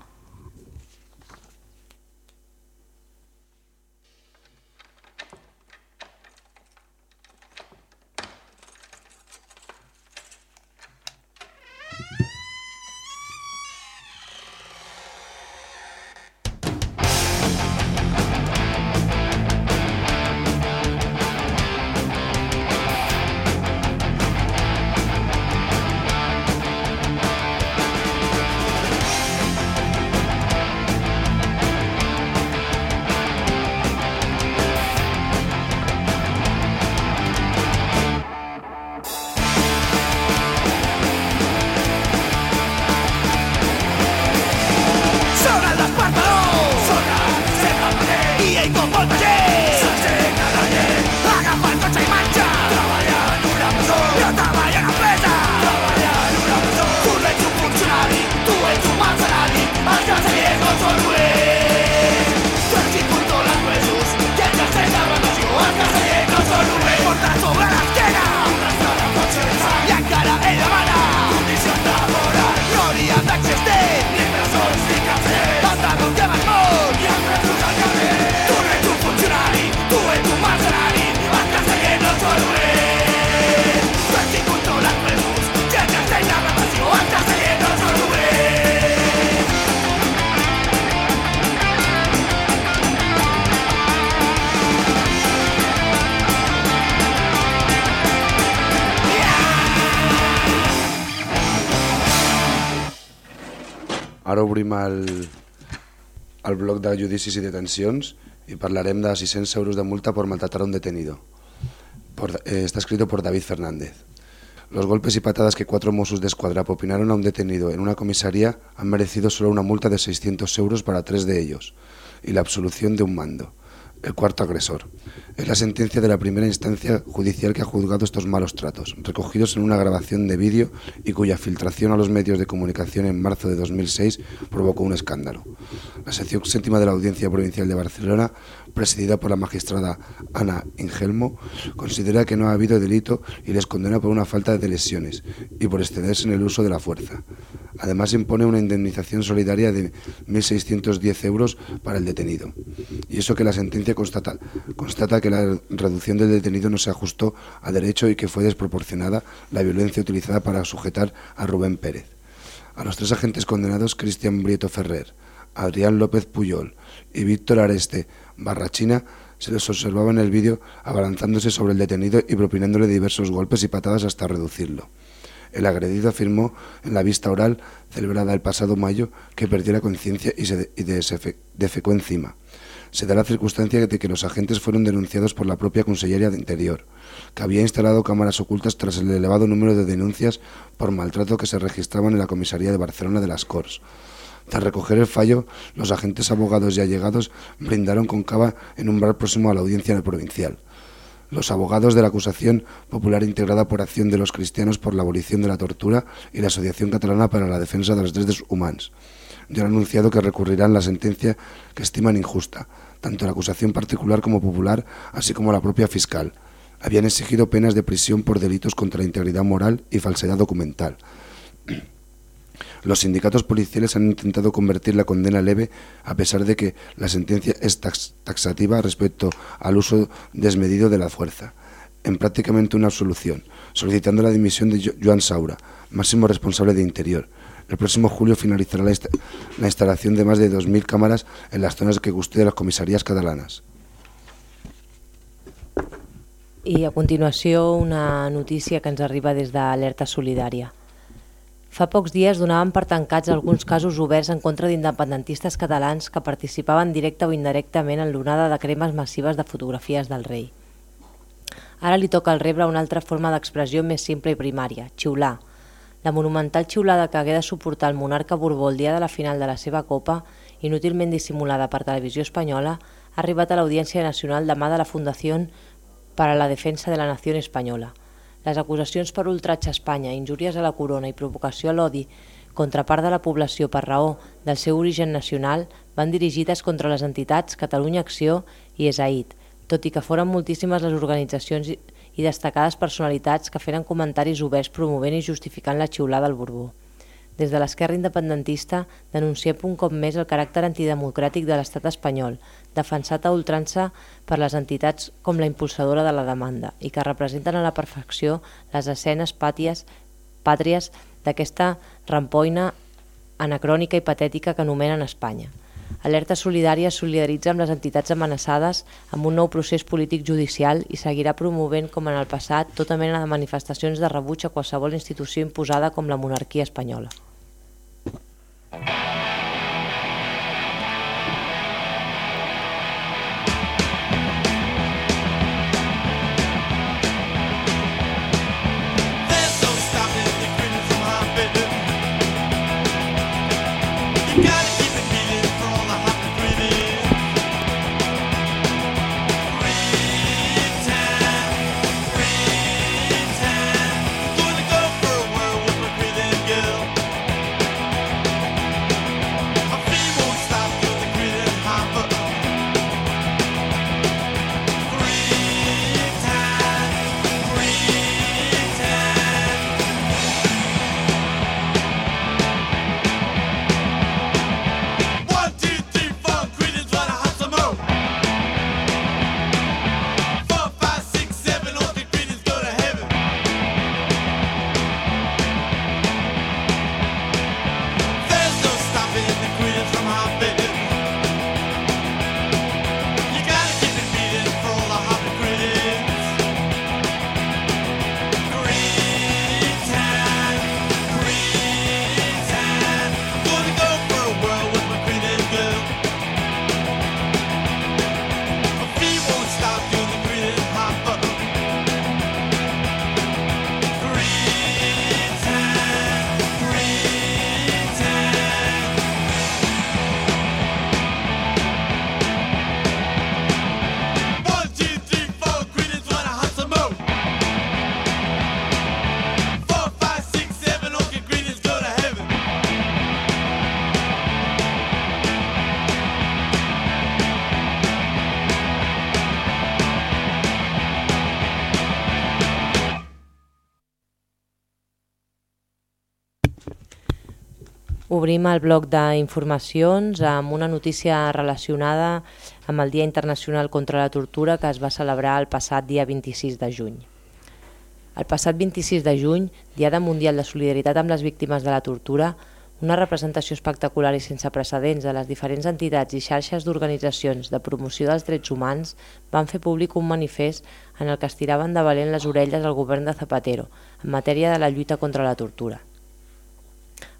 obrim el, de judicis i detencions y parlarem de 600 euros de multa por maltratar a un detenido. Por- eh, está escrito por David Fernández. Los golpes y patadas que cuatro Mossos de Escuadra propinaron a un detenido en una comisaría han merecido solo una multa de 600 euros para tres de ellos y la absolución de un mando, el cuarto agresor. Es la sentencia de la primera instancia judicial que ha juzgado estos malos tratos, recogidos en una grabación de vídeo y cuya filtración a los medios de comunicación en marzo de 2006 provocó un escándalo. La sección séptima de la Audiencia Provincial de Barcelona, presidida por la magistrada Ana Ingelmo, considera que no ha habido delito y les condena por una falta de lesiones y por excederse en el uso de la fuerza. Además, impone una indemnización solidaria de 1.610 euros para el detenido. Y eso que la sentencia constata, constata que la reducción del detenido no se ajustó a derecho y que fue desproporcionada la violencia utilizada para sujetar a Rubén Pérez. A los tres agentes condenados, Cristian Brieto Ferrer, Adrián López Puyol y Víctor Areste Barrachina, se les observaba en el vídeo abalanzándose sobre el detenido y propinándole diversos golpes y patadas hasta reducirlo. El agredido afirmó en la vista oral celebrada el pasado mayo que perdió la conciencia y se defecó encima. Se da la circunstancia de que los agentes fueron denunciados por la propia Consellería de Interior, que había instalado cámaras ocultas tras el elevado número de denuncias por maltrato que se registraban en la comisaría de Barcelona de las Corts. Tras recoger el fallo, los agentes abogados y allegados brindaron con cava en un bar próximo a la audiencia provincial. Los abogados de la acusación popular integrada por Acción de los Cristianos por la abolición de la tortura y la Asociación Catalana para la Defensa de los Derechos Humanos ya han anunciado que recurrirán la sentencia que estiman injusta, tanto la acusación particular como popular, así como la propia fiscal. Habían exigido penas de prisión por delitos contra la integridad moral y falsedad documental. Los sindicatos policiales han intentado convertir la condena leve a pesar de que la sentencia es tax- taxativa respecto al uso desmedido de la fuerza, en prácticamente una absolución, solicitando la dimisión de Jo- Joan Saura, máximo responsable de Interior. El próximo julio finalizará la, insta- la instalación de más de 2.000 cámaras en las zonas que custodian las comisarías catalanas. I a continuació una notícia que ens arriba des d'Alerta Solidària. Fa pocs dies donaven per tancats alguns casos oberts en contra d'independentistes catalans que participaven directa o indirectament en l'onada de cremes massives de fotografies del rei. Ara li toca al rebre una altra forma d'expressió més simple i primària, xiular. La monumental xiulada que hagué de suportar el monarca Borbó el dia de la final de la seva copa, inútilment dissimulada per televisió espanyola, ha arribat a l'Audiència Nacional demà de la Fundació para la Defensa de la Nació Espanyola. Les acusacions per ultratge a Espanya, injúries a la corona i provocació a l'odi contra part de la població per raó del seu origen nacional van dirigides contra les entitats Catalunya Acció i ESAID, tot i que foren moltíssimes les organitzacions i destacades personalitats que feren comentaris oberts promovent i justificant la xiulada al Borbó. Des de l'esquerra independentista denunciem un cop més el caràcter antidemocràtic de l'estat espanyol, defensat a ultrança per les entitats com la impulsadora de la demanda i que representen a la perfecció les escenes pàties, pàtries d'aquesta rampoina anacrònica i patètica que anomenen Espanya. Alerta Solidària solidaritza amb les entitats amenaçades amb un nou procés polític judicial i seguirà promovent, com en el passat, tota mena de manifestacions de rebuig a qualsevol institució imposada com la monarquia espanyola. There's Obrim el bloc d'informacions amb una notícia relacionada amb el Dia Internacional contra la Tortura que es va celebrar el passat dia 26 de juny. El passat 26 de juny, Diada Mundial de Solidaritat amb les Víctimes de la Tortura, una representació espectacular i sense precedents de les diferents entitats i xarxes d'organitzacions de promoció dels drets humans van fer públic un manifest en el que estiraven de valent les orelles al govern de Zapatero en matèria de la lluita contra la tortura.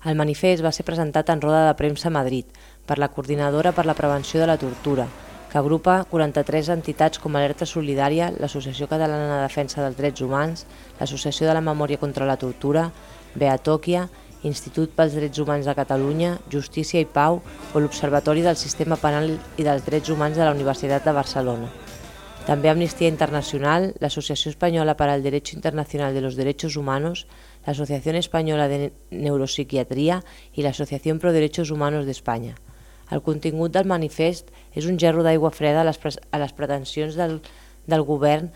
El manifest va ser presentat en roda de premsa a Madrid per la Coordinadora per la Prevenció de la Tortura, que agrupa 43 entitats com Alerta Solidària, l'Associació Catalana de Defensa dels Drets Humans, l'Associació de la Memòria contra la Tortura, Beatòquia, Institut pels Drets Humans de Catalunya, Justícia i Pau o l'Observatori del Sistema Penal i dels Drets Humans de la Universitat de Barcelona. També Amnistia Internacional, l'Associació Espanyola para el Derecho Internacional de los Derechos Humanos, la Asociación Española de Neuropsiquiatría i l'Associació Pro Derechos Humanos d'Espanya. El contingut del manifest és un gerro d'aigua freda a les, a les pretensions del, del govern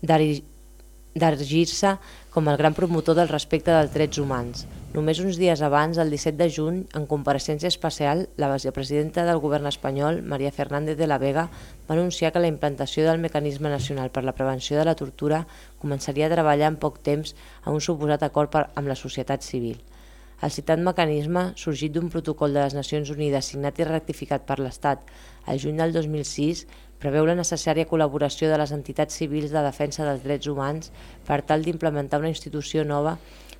d'ergir-se com el gran promotor del respecte dels drets humans. Només uns dies abans, el 17 de juny, en compareixença especial, la vicepresidenta del govern espanyol, Maria Fernández de la Vega, va anunciar que la implantació del Mecanisme Nacional per la Prevenció de la Tortura començaria a treballar en poc temps a un suposat acord per, amb la societat civil. El citat mecanisme, sorgit d'un protocol de les Nacions Unides signat i rectificat per l'Estat el juny del 2006, preveu la necessària col·laboració de les entitats civils de defensa dels drets humans per tal d'implementar una institució nova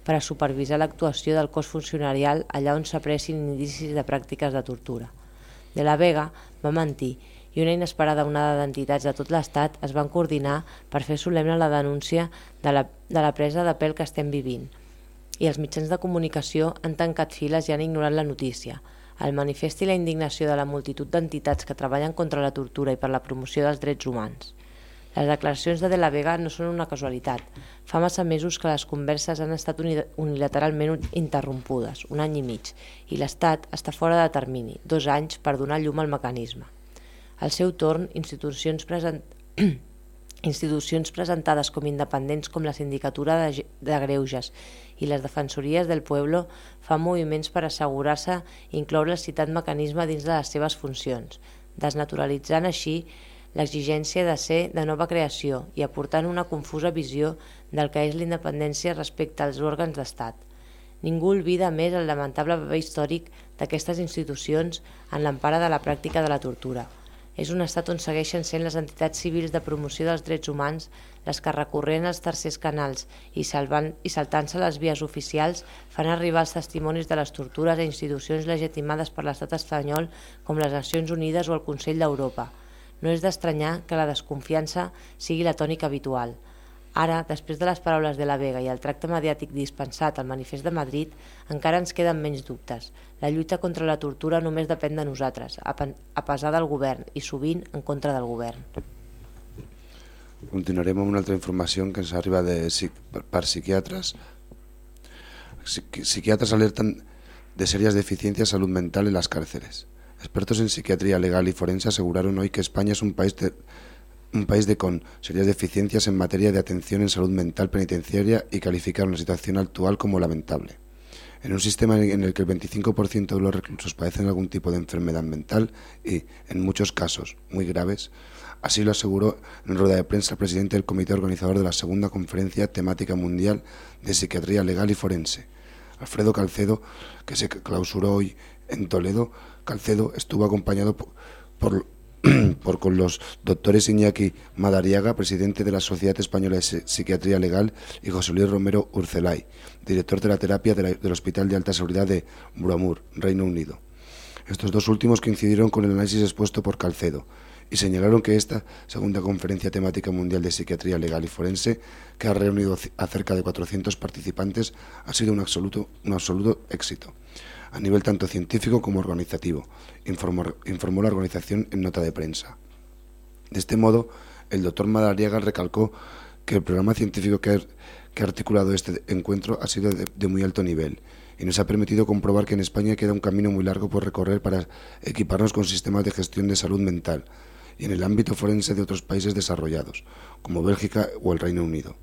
per a supervisar l'actuació del cos funcionarial allà on s'apressin indicis de pràctiques de tortura. De la Vega va mentir i una inesperada onada d'entitats de tot l'Estat es van coordinar per fer solemne la denúncia de la, de la presa de pèl que estem vivint. I els mitjans de comunicació han tancat files i han ignorat la notícia. El manifest i la indignació de la multitud d'entitats que treballen contra la tortura i per la promoció dels drets humans. Les declaracions de De la Vega no són una casualitat. Fa massa mesos que les converses han estat unilateralment interrompudes, un any i mig, i l'Estat està fora de termini, dos anys per donar llum al mecanisme. Al seu torn, institucions, present... [clears throat] institucions presentades com independents com la Sindicatura de, de Greuges i les Defensories del Pueblo fan moviments per assegurar-se incloure el citat mecanisme dins de les seves funcions, desnaturalitzant així l'exigència de ser de nova creació i aportant una confusa visió del que és l'independència respecte als òrgans d'estat. Ningú olvida més el lamentable paper històric d'aquestes institucions en l'empara de la pràctica de la tortura. És un estat on segueixen sent les entitats civils de promoció dels drets humans les que recorrent als tercers canals i, salvant, i saltant-se les vies oficials fan arribar els testimonis de les tortures a institucions legitimades per l'estat espanyol com les Nacions Unides o el Consell d'Europa. No és d'estranyar que la desconfiança sigui la tònica habitual. Ara, després de les paraules de la Vega i el tracte mediàtic dispensat al manifest de Madrid, encara ens queden menys dubtes. La lluita contra la tortura només depèn de nosaltres, a pesar del govern i sovint en contra del govern. Continuarem amb una altra informació que ens arriba de, per psiquiatres. Psiquiatres alerten de serias deficiencias salud mental en las cárceles. Expertos en psiquiatría legal y forense aseguraron hoy que España es un país de, con serias deficiencias en materia de atención en salud mental penitenciaria y calificaron la situación actual como lamentable. En un sistema en el que el 25% de los reclusos padecen algún tipo de enfermedad mental y, en muchos casos, muy graves, así lo aseguró en rueda de prensa el presidente del comité organizador de la segunda conferencia temática mundial de psiquiatría legal y forense, Alfredo Calcedo, que se clausuró hoy en Toledo, Calcedo estuvo acompañado [clears throat] por, con los doctores Iñaki Madariaga, presidente de la Sociedad Española de Psiquiatría Legal, y José Luis Romero Urcelay, director de la terapia del Hospital de Alta Seguridad de Bromur, Reino Unido. Estos dos últimos coincidieron con el análisis expuesto por Calcedo y señalaron que esta segunda conferencia temática mundial de psiquiatría legal y forense, que ha reunido a cerca de 400 participantes, ha sido un absoluto, un absoluto éxito a nivel tanto científico como organizativo, informó, informó la organización en nota de prensa. De este modo, el doctor Madariaga recalcó que el programa científico que ha, articulado este encuentro ha sido de, de, muy alto nivel y nos ha permitido comprobar que en España queda un camino muy largo por recorrer para equiparnos con sistemas de gestión de salud mental y en el ámbito forense de otros países desarrollados, como Bélgica o el Reino Unido.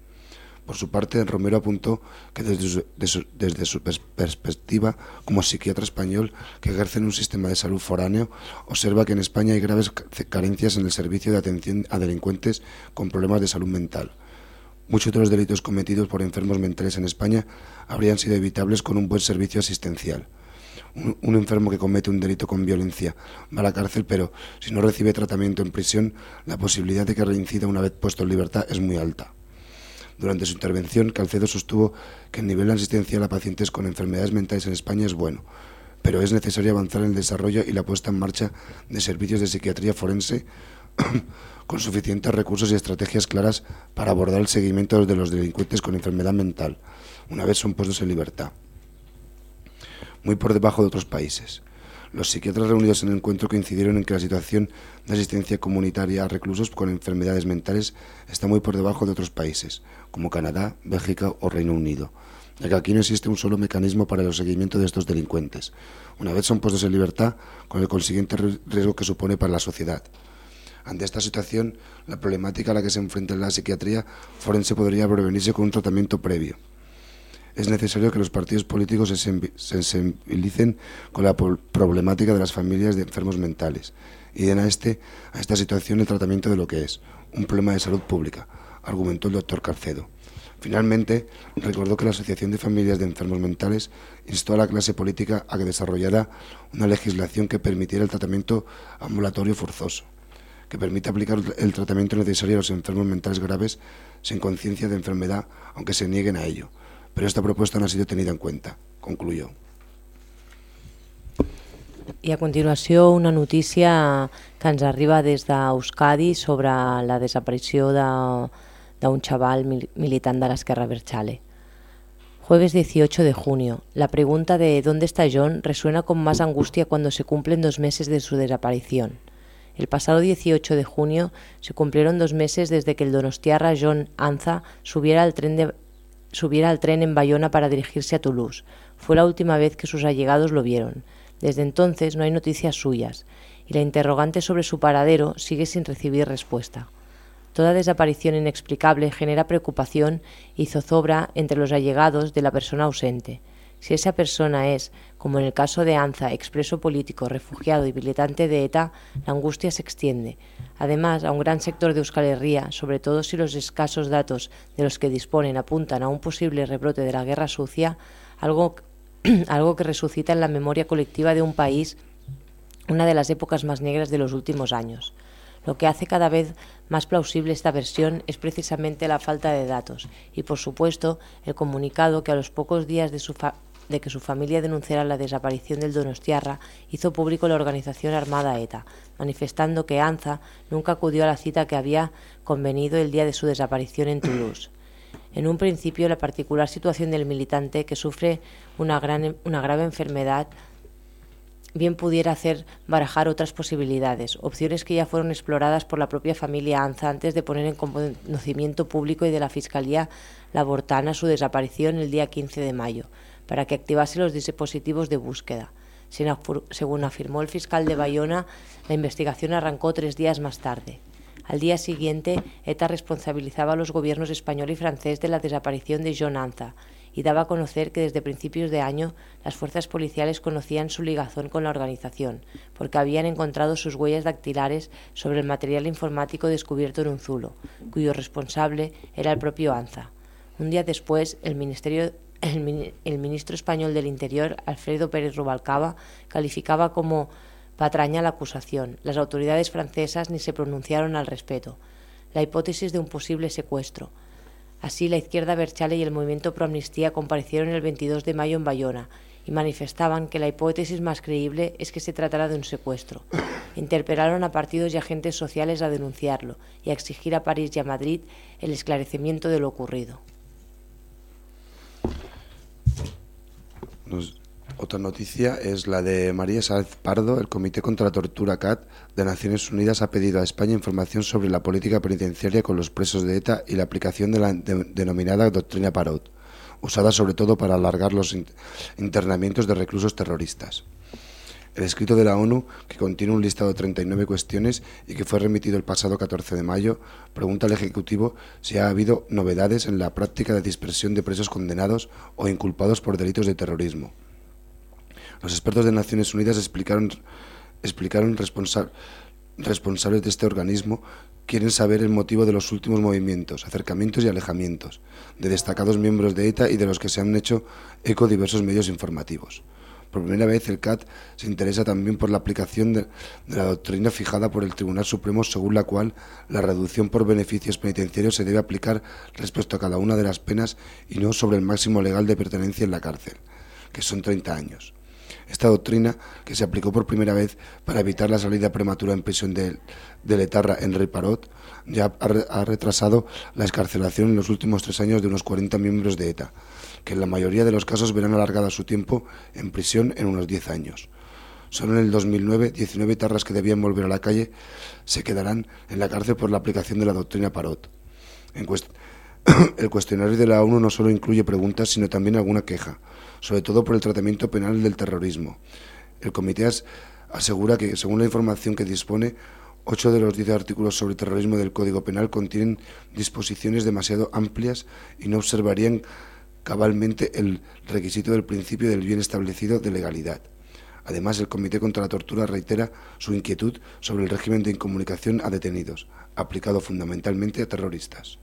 Por su parte, Romero apuntó que desde su, perspectiva como psiquiatra español que ejerce en un sistema de salud foráneo, observa que en España hay graves ca- carencias en el servicio de atención a delincuentes con problemas de salud mental. Muchos de los delitos cometidos por enfermos mentales en España habrían sido evitables con un buen servicio asistencial. Un enfermo que comete un delito con violencia va a la cárcel, pero si no recibe tratamiento en prisión, la posibilidad de que reincida una vez puesto en libertad es muy alta. Durante su intervención, Calcedo sostuvo que el nivel asistencial a pacientes con enfermedades mentales en España es bueno, pero es necesario avanzar en el desarrollo y la puesta en marcha de servicios de psiquiatría forense [coughs] con suficientes recursos y estrategias claras para abordar el seguimiento de los delincuentes con enfermedad mental, una vez son puestos en libertad. Muy por debajo de otros países. Los psiquiatras reunidos en el encuentro coincidieron en que la situación de asistencia comunitaria a reclusos con enfermedades mentales está muy por debajo de otros países, como Canadá, Bélgica o Reino Unido, ya que aquí no existe un solo mecanismo para el seguimiento de estos delincuentes, una vez son puestos en libertad, con el consiguiente ri- riesgo que supone para la sociedad. Ante esta situación, la problemática a la que se enfrenta la psiquiatría forense podría prevenirse con un tratamiento previo. Es necesario que los partidos políticos se sensibilicen con la problemática de las familias de enfermos mentales y den a, este, a esta situación el tratamiento de lo que es, un problema de salud pública, argumentó el doctor Carcedo. Finalmente, recordó que la Asociación de Familias de Enfermos Mentales instó a la clase política a que desarrollara una legislación que permitiera el tratamiento ambulatorio forzoso, que permita aplicar el tratamiento necesario a los enfermos mentales graves sin conciencia de enfermedad, aunque se nieguen a ello. Pero esta propuesta no ha sido tenida en cuenta, concluyó. I a continuació una notícia que ens arriba des d'Euskadi sobre la desaparició de- d'un xaval mil- militant de l'Esquerra Berchale. Jueves 18 de junio. La pregunta de ¿dónde está John? resuena con más angustia cuando se cumplen dos meses de su desaparición. El pasado 18 de junio se cumplieron dos meses desde que el donostiarra John Anza subiera al tren de subiera al tren en Bayona para dirigirse a Toulouse. Fue la última vez que sus allegados lo vieron. Desde entonces no hay noticias suyas y la interrogante sobre su paradero sigue sin recibir respuesta. Toda desaparición inexplicable genera preocupación y zozobra entre los allegados de la persona ausente. Si esa persona es, como en el caso de Anza, expreso político, refugiado y militante de ETA, la angustia se extiende. Además, a un gran sector de Euskal Herria, sobre todo si los escasos datos de los que disponen apuntan a un posible rebrote de la guerra sucia, algo, [clears throat] algo que resucita en la memoria colectiva de un país una de las épocas más negras de los últimos años. Lo que hace cada vez más plausible esta versión es precisamente la falta de datos y, por supuesto, el comunicado que a los pocos días de, que su familia denunciara la desaparición del Donostiarra hizo público la organización armada ETA, manifestando que Anza nunca acudió a la cita que había convenido el día de su desaparición en Toulouse. En un principio, la particular situación del militante que sufre una grave enfermedad bien pudiera hacer barajar otras posibilidades, opciones que ya fueron exploradas por la propia familia Anza antes de poner en conocimiento público y de la Fiscalía Labortana su desaparición el día 15 de mayo, para que activase los dispositivos de búsqueda. Según afirmó el fiscal de Bayona, la investigación arrancó tres días más tarde. Al día siguiente, ETA responsabilizaba a los gobiernos español y francés de la desaparición de John Anza y daba a conocer que desde principios de año las fuerzas policiales conocían su ligazón con la organización, porque habían encontrado sus huellas dactilares sobre el material informático descubierto en un zulo, cuyo responsable era el propio Anza. Un día después, el, ministerio, el, mini- el ministro español del Interior, Alfredo Pérez Rubalcaba, calificaba como patraña la acusación. Las autoridades francesas ni se pronunciaron al respecto. La hipótesis de un posible secuestro. Así, la izquierda Berchale y el movimiento Pro Amnistía comparecieron el 22 de mayo en Bayona y manifestaban que la hipótesis más creíble es que se tratará de un secuestro. Interpelaron a partidos y agentes sociales a denunciarlo y a exigir a París y a Madrid el esclarecimiento de lo ocurrido. Otra noticia es la de María Sáez Pardo. El Comité contra la Tortura CAT de Naciones Unidas ha pedido a España información sobre la política penitenciaria con los presos de ETA y la aplicación de la de- denominada doctrina Parot, usada sobre todo para alargar los in- internamientos de reclusos terroristas. El escrito de la ONU, que contiene un listado de 39 cuestiones y que fue remitido el pasado 14 de mayo, pregunta al Ejecutivo si ha habido novedades en la práctica de dispersión de presos condenados o inculpados por delitos de terrorismo. Los expertos de Naciones Unidas explicaron, explicaron responsa- responsables de este organismo quieren saber el motivo de los últimos movimientos, acercamientos y alejamientos de destacados miembros de ETA y de los que se han hecho eco diversos medios informativos. Por primera vez, el CAT se interesa también por la aplicación de, la doctrina fijada por el Tribunal Supremo, según la cual la reducción por beneficios penitenciarios se debe aplicar respecto a cada una de las penas y no sobre el máximo legal de pertenencia en la cárcel, que son 30 años. Esta doctrina, que se aplicó por primera vez para evitar la salida prematura en prisión del del etarra Henry Parot, ya ha, re- ha retrasado la escarcelación en los últimos tres años de unos 40 miembros de ETA, que en la mayoría de los casos verán alargada su tiempo en prisión en unos 10 años. Solo en el 2009, 19 tarras que debían volver a la calle se quedarán en la cárcel por la aplicación de la doctrina Parot. [coughs] El cuestionario de la ONU no solo incluye preguntas, sino también alguna queja, sobre todo por el tratamiento penal del terrorismo. El comité as- asegura que, según la información que dispone, ocho de los diez artículos sobre terrorismo del Código Penal contienen disposiciones demasiado amplias y no observarían cabalmente el requisito del principio del bien establecido de legalidad. Además, el Comité contra la Tortura reitera su inquietud sobre el régimen de incomunicación a detenidos, aplicado fundamentalmente a terroristas.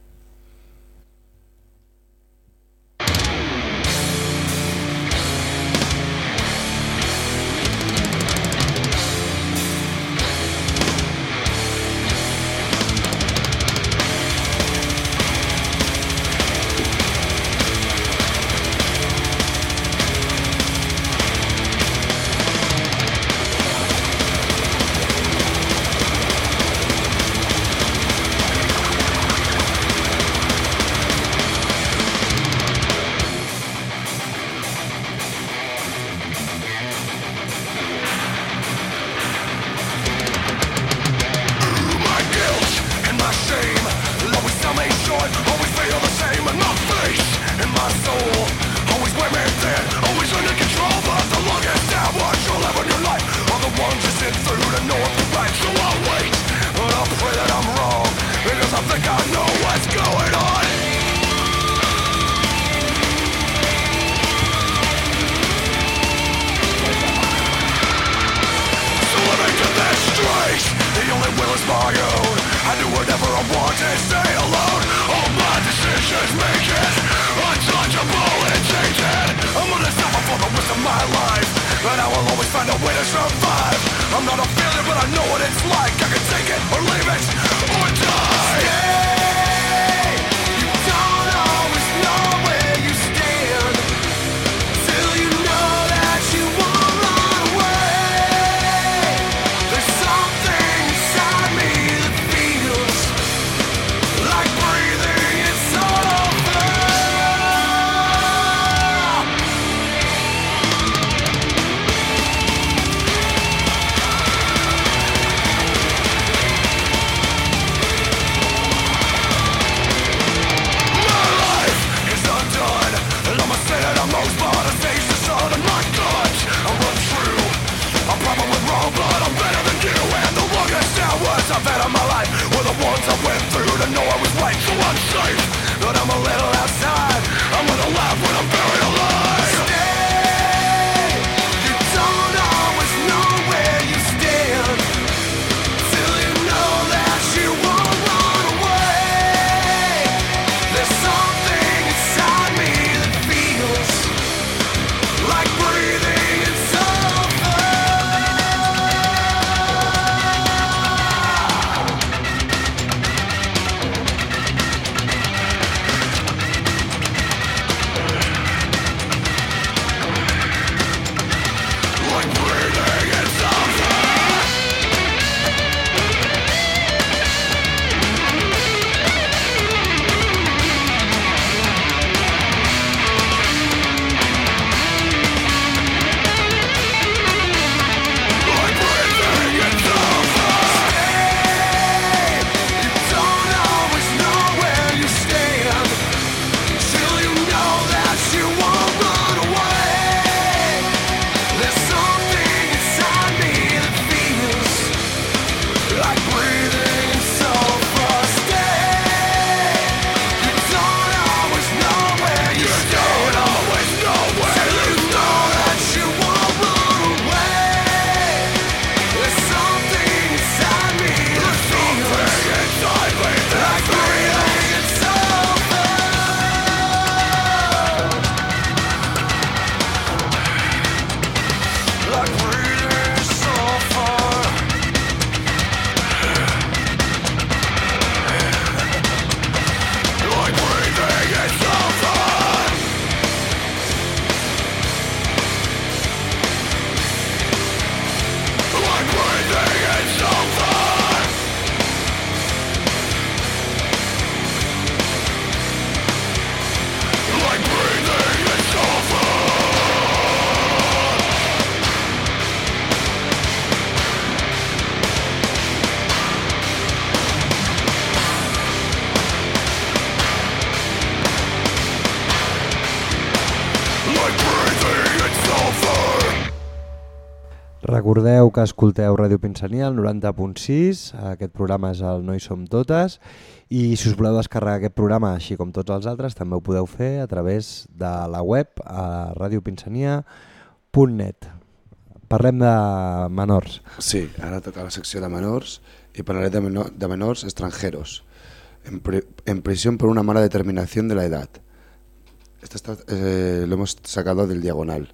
And stay alone. All my decisions make it untouchable and tainted. I'm gonna the my life, I will always find a way to survive. I'm not a failure, but I know what it's like. I can take it or leave it or die. You even though I was right, so unsafe That I'm a little escolteu Ràdio Pinsania, el 90.6, aquest programa és el No hi som totes, i si us voleu descarregar aquest programa, així com tots els altres, també ho podeu fer a través de la web a radiopinsania.net. Parlem de menors. Sí, ara toca la secció de menors y parlaré de, menor- de menors extranjeros en, pri- en prisión por una mala determinación de la edad. Esto está, eh, lo hemos sacado del diagonal.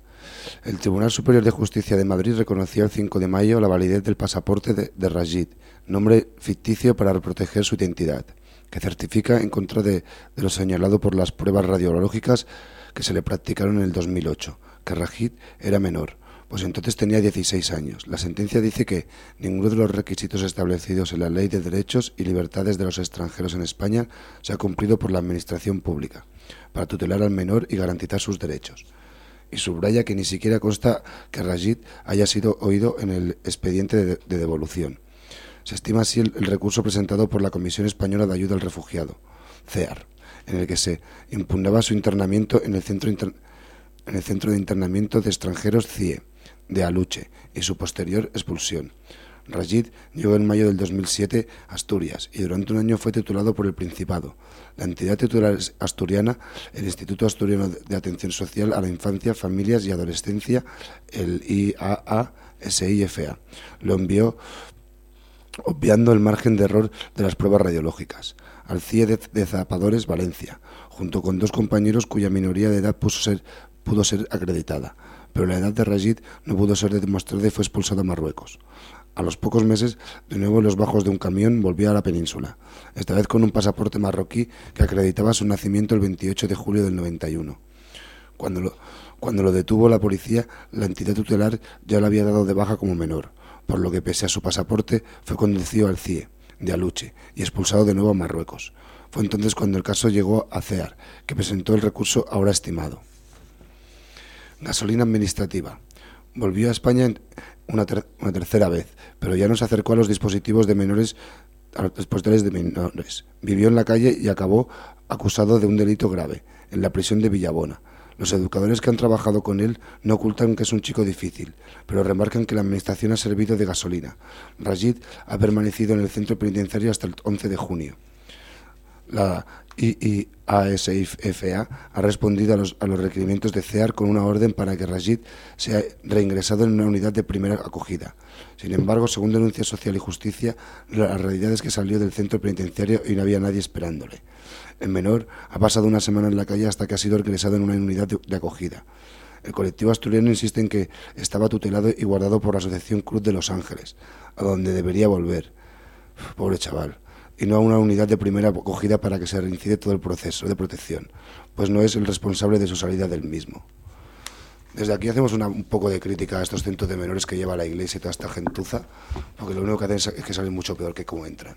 El Tribunal Superior de Justicia de Madrid reconoció el 5 de mayo la validez del pasaporte de, Rajid, nombre ficticio para proteger su identidad, que certifica en contra de, de lo señalado por las pruebas radiológicas que se le practicaron en el 2008, que Rajid era menor, pues entonces tenía 16 años. La sentencia dice que ninguno de los requisitos establecidos en la Ley de Derechos y Libertades de los Extranjeros en España se ha cumplido por la Administración Pública para tutelar al menor y garantizar sus derechos. Y subraya que ni siquiera consta que Rajid haya sido oído en el expediente de, de devolución. Se estima así el, recurso presentado por la Comisión Española de Ayuda al Refugiado, CEAR, en el que se impugnaba su internamiento en el centro de Internamiento de Extranjeros CIE, de Aluche, y su posterior expulsión. Rajid llegó en mayo del 2007 a Asturias y durante un año fue titulado por el Principado, la entidad titular asturiana, el Instituto Asturiano de Atención Social a la Infancia, Familias y Adolescencia, el IAA-SIFA. Lo envió obviando el margen de error de las pruebas radiológicas, al CIE de, Zapadores, Valencia, junto con dos compañeros cuya minoría de edad ser, pudo ser acreditada, pero la edad de Rajid no pudo ser demostrada y fue expulsado a Marruecos. A los pocos meses, de nuevo en los bajos de un camión, volvió a la península, esta vez con un pasaporte marroquí que acreditaba su nacimiento el 28 de julio del 91. Cuando lo, cuando lo detuvo la policía, la entidad tutelar ya lo había dado de baja como menor, por lo que pese a su pasaporte fue conducido al CIE de Aluche y expulsado de nuevo a Marruecos. Fue entonces cuando el caso llegó a CEAR, que presentó el recurso ahora estimado. Gasolina administrativa. Volvió a España una, ter- una tercera vez, pero ya no se acercó a los dispositivos de menores, a los dispositivos de menores. Vivió en la calle y acabó acusado de un delito grave, en la prisión de Villabona. Los educadores que han trabajado con él no ocultan que es un chico difícil, pero remarcan que la administración ha servido de gasolina. Rajid ha permanecido en el centro penitenciario hasta el 11 de junio. La IIASFA ha respondido a los, a los requerimientos de CEAR con una orden para que Rajid sea reingresado en una unidad de primera acogida. Sin embargo, según denuncia Social y Justicia, la realidad es que salió del centro penitenciario y no había nadie esperándole. El menor ha pasado una semana en la calle hasta que ha sido regresado en una unidad de, de acogida. El colectivo asturiano insiste en que estaba tutelado y guardado por la Asociación Cruz de Los Ángeles, a donde debería volver. Pobre chaval. Y no a una unidad de primera acogida para que se reincide todo el proceso de protección, pues no es el responsable de su salida del mismo. Desde aquí hacemos una- un poco de crítica a estos centros de menores que lleva la iglesia y toda esta gentuza, porque lo único que hacen es- que salen mucho peor que cómo entran.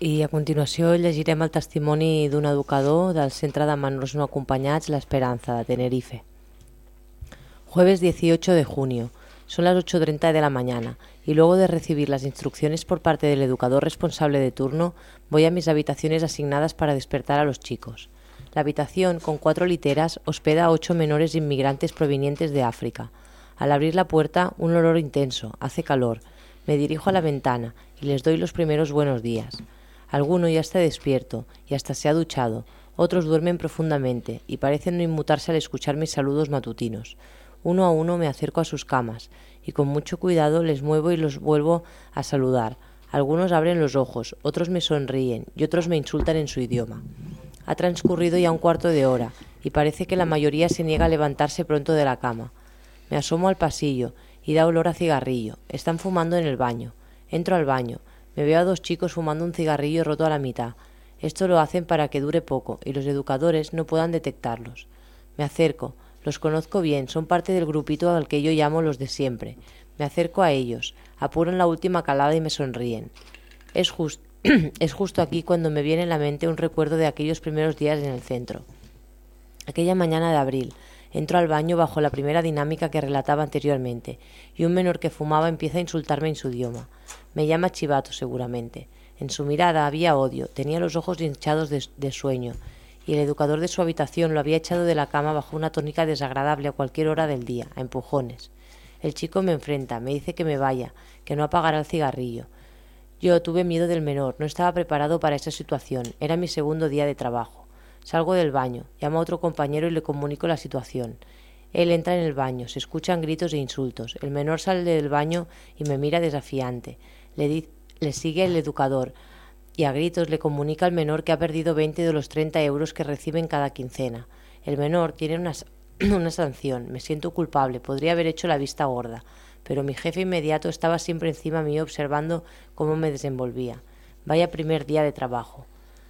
I a continuació llegirem el testimoni d'un educador del Centre de Menors No Acompanyats La Esperanza, de Tenerife. Jueves 18 de junio. Son las 8.30 de la mañana y luego de recibir las instrucciones por parte del educador responsable de turno, voy a mis habitaciones asignadas para despertar a los chicos. La habitación, con cuatro literas, hospeda a ocho menores inmigrantes provenientes de África. Al abrir la puerta, un olor intenso, hace calor. Me dirijo a la ventana y les doy los primeros buenos días. Alguno ya está despierto y hasta se ha duchado, otros duermen profundamente y parecen no inmutarse al escuchar mis saludos matutinos. Uno a uno me acerco a sus camas y con mucho cuidado les muevo y los vuelvo a saludar. Algunos abren los ojos, otros me sonríen y otros me insultan en su idioma. Ha transcurrido ya un cuarto de hora y parece que la mayoría se niega a levantarse pronto de la cama. Me asomo al pasillo y da olor a cigarrillo. Están fumando en el baño. Entro al baño. Me veo a dos chicos fumando un cigarrillo roto a la mitad. Esto lo hacen para que dure poco y los educadores no puedan detectarlos. Me acerco. Los conozco bien, son parte del grupito al que yo llamo los de siempre. Me acerco a ellos, apuran la última calada y me sonríen. Es, jus- [clears throat] es justo aquí cuando me viene en la mente un recuerdo de aquellos primeros días en el centro. Aquella mañana de abril, entro al baño bajo la primera dinámica que relataba anteriormente, y un menor que fumaba empieza a insultarme en su idioma. Me llama chivato, seguramente. En su mirada había odio, tenía los ojos hinchados de sueño, y el educador de su habitación lo había echado de la cama bajo una tónica desagradable a cualquier hora del día, a empujones. El chico me enfrenta, me dice que me vaya, que no apagará el cigarrillo. Yo tuve miedo del menor, no estaba preparado para esa situación, era mi segundo día de trabajo. Salgo del baño, llamo a otro compañero y le comunico la situación. Él entra en el baño, se escuchan gritos e insultos. El menor sale del baño y me mira desafiante. Le, le sigue el educador y a gritos le comunica al menor que ha perdido 20 de los 30 euros que reciben cada quincena. El menor tiene una, [clears throat] una sanción. Me siento culpable. Podría haber hecho la vista gorda. Pero mi jefe inmediato estaba siempre encima mío observando cómo me desenvolvía. Vaya primer día de trabajo.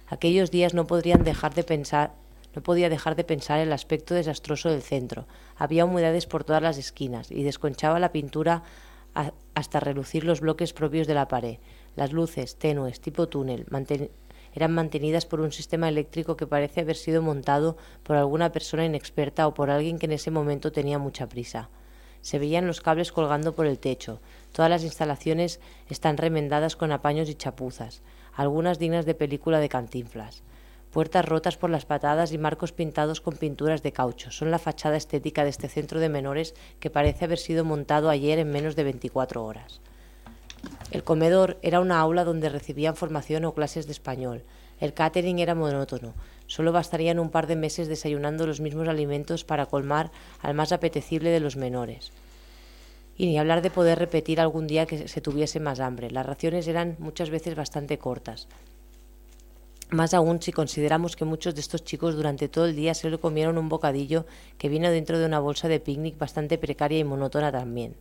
Aquellos días no podrían dejar de pensar no podía dejar de pensar el aspecto desastroso del centro. Había humedades por todas las esquinas y desconchaba la pintura hasta relucir los bloques propios de la pared. Las luces, tenues, tipo túnel, eran mantenidas por un sistema eléctrico que parece haber sido montado por alguna persona inexperta o por alguien que en ese momento tenía mucha prisa. Se veían los cables colgando por el techo. Todas las instalaciones están remendadas con apaños y chapuzas, algunas dignas de película de cantinflas. Puertas rotas por las patadas y marcos pintados con pinturas de caucho son la fachada estética de este centro de menores que parece haber sido montado ayer en menos de 24 horas. El comedor era una aula donde recibían formación o clases de español. El catering era monótono. Solo bastarían un par de meses desayunando los mismos alimentos para colmar al más apetecible de los menores. Y ni hablar de poder repetir algún día que se tuviese más hambre. Las raciones eran muchas veces bastante cortas. Más aún si consideramos que muchos de estos chicos durante todo el día solo comieron un bocadillo que vino dentro de una bolsa de picnic bastante precaria y monótona también.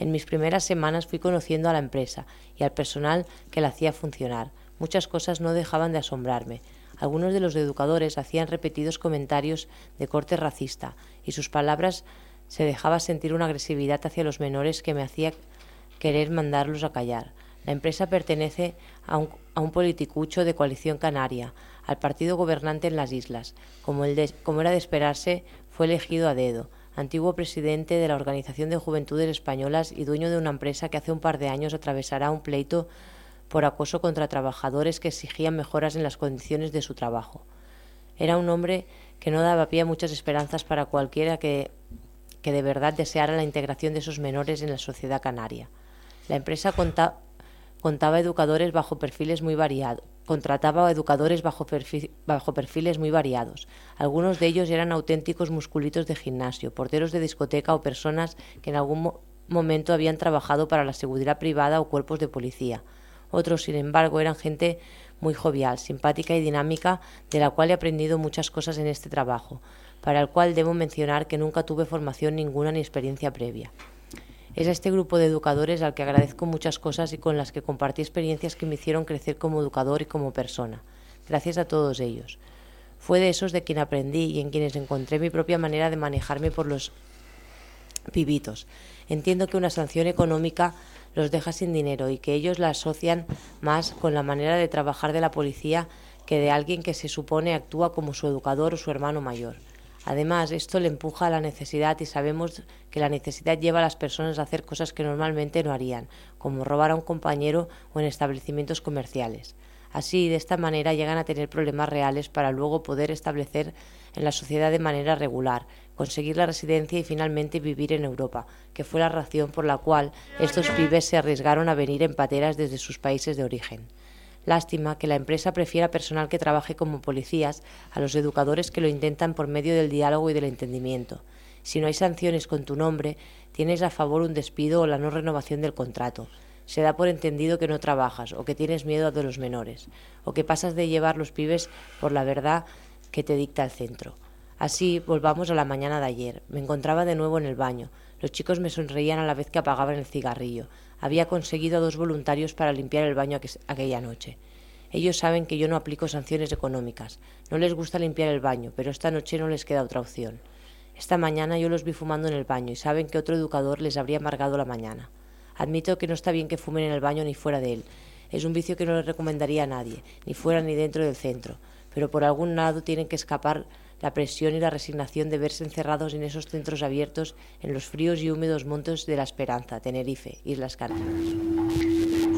En mis primeras semanas fui conociendo a la empresa y al personal que la hacía funcionar. Muchas cosas no dejaban de asombrarme. Algunos de los educadores hacían repetidos comentarios de corte racista y sus palabras se dejaba sentir una agresividad hacia los menores que me hacía querer mandarlos a callar. La empresa pertenece a un, a politicucho de coalición canaria, al partido gobernante en las islas. Como, el de- como era de esperarse, fue elegido a dedo, antiguo presidente de la Organización de Juventudes Españolas y dueño de una empresa que hace un par de años atravesará un pleito por acoso contra trabajadores que exigían mejoras en las condiciones de su trabajo. Era un hombre que no daba pie a muchas esperanzas para cualquiera que, que de verdad deseara la integración de esos menores en la sociedad canaria. La empresa conta- contaba educadores bajo perfiles muy variados. Contrataba educadores bajo, perfi- bajo perfiles muy variados. Algunos de ellos eran auténticos musculitos de gimnasio, porteros de discoteca o personas que en algún mo- momento habían trabajado para la seguridad privada o cuerpos de policía. Otros, sin embargo, eran gente muy jovial, simpática y dinámica, de la cual he aprendido muchas cosas en este trabajo, para el cual debo mencionar que nunca tuve formación ninguna ni experiencia previa. Es a este grupo de educadores al que agradezco muchas cosas y con las que compartí experiencias que me hicieron crecer como educador y como persona. Gracias a todos ellos. Fue de esos de quien aprendí y en quienes encontré mi propia manera de manejarme por los pibitos. Entiendo que una sanción económica los deja sin dinero y que ellos la asocian más con la manera de trabajar de la policía que de alguien que se supone actúa como su educador o su hermano mayor. Además, esto le empuja a la necesidad y sabemos que la necesidad lleva a las personas a hacer cosas que normalmente no harían, como robar a un compañero o en establecimientos comerciales. Así, de esta manera, llegan a tener problemas reales para luego poder establecer en la sociedad de manera regular, conseguir la residencia y finalmente vivir en Europa, que fue la razón por la cual estos pibes se arriesgaron a venir en pateras desde sus países de origen. Lástima que la empresa prefiera personal que trabaje como policías a los educadores que lo intentan por medio del diálogo y del entendimiento. Si no hay sanciones con tu nombre, tienes a favor un despido o la no renovación del contrato. Se da por entendido que no trabajas o que tienes miedo de los menores o que pasas de llevar los pibes por la verdad que te dicta el centro. Así, volvamos a la mañana de ayer. Me encontraba de nuevo en el baño. Los chicos me sonreían a la vez que apagaban el cigarrillo. Había conseguido dos voluntarios para limpiar el baño aqu- aquella noche. Ellos saben que yo no aplico sanciones económicas. No les gusta limpiar el baño, pero esta noche no les queda otra opción. Esta mañana yo los vi fumando en el baño y saben que otro educador les habría amargado la mañana. Admito que no está bien que fumen en el baño ni fuera de él. Es un vicio que no les recomendaría a nadie, ni fuera ni dentro del centro. Pero por algún lado tienen que escapar la presión y la resignación de verse encerrados en esos centros abiertos en los fríos y húmedos montes de la Esperanza, Tenerife, Islas Canarias.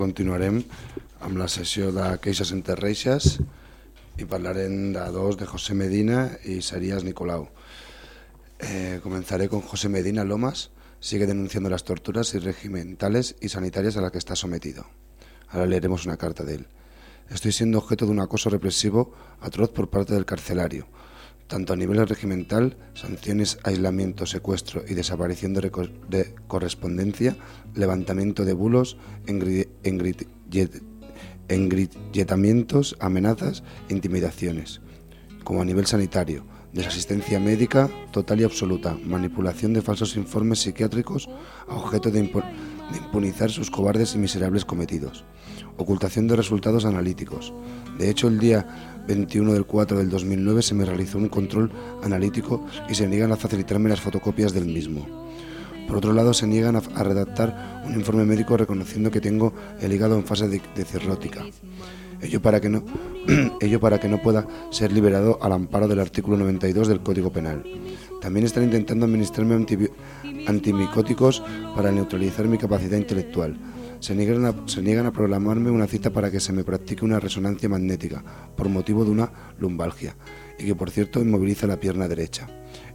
Continuarem amb la sessió de queixes entre reixes i parlarem de dos de José Medina y Sarías Nicolau. Eh, comenzaré con José Medina Lomas, sigue denunciando las torturas regimentales y sanitarias a las que está sometido. Ahora leeremos una carta de él. Estoy siendo objeto de un acoso represivo atroz por parte del carcelario, tanto a nivel regimental, sanciones, aislamiento, secuestro y desaparición de, correspondencia, levantamiento de bulos, engrilletamientos, amenazas e intimidaciones, como a nivel sanitario, desasistencia médica total y absoluta, manipulación de falsos informes psiquiátricos a objeto de, impu- de impunizar sus cobardes y miserables cometidos, ocultación de resultados analíticos. De hecho, el día 21 del 4 del 2009 se me realizó un control analítico y se niegan a facilitarme las fotocopias del mismo. Por otro lado, se niegan a, a redactar un informe médico reconociendo que tengo el hígado en fase de, de cirrótica. Ello para, que no, [clears throat] ello para que no pueda ser liberado al amparo del artículo 92 del Código Penal. También están intentando administrarme antimicóticos para neutralizar mi capacidad intelectual. Se niegan, a, se programarme una cita para que se me practique una resonancia magnética por motivo de una lumbalgia y que por cierto inmoviliza la pierna derecha.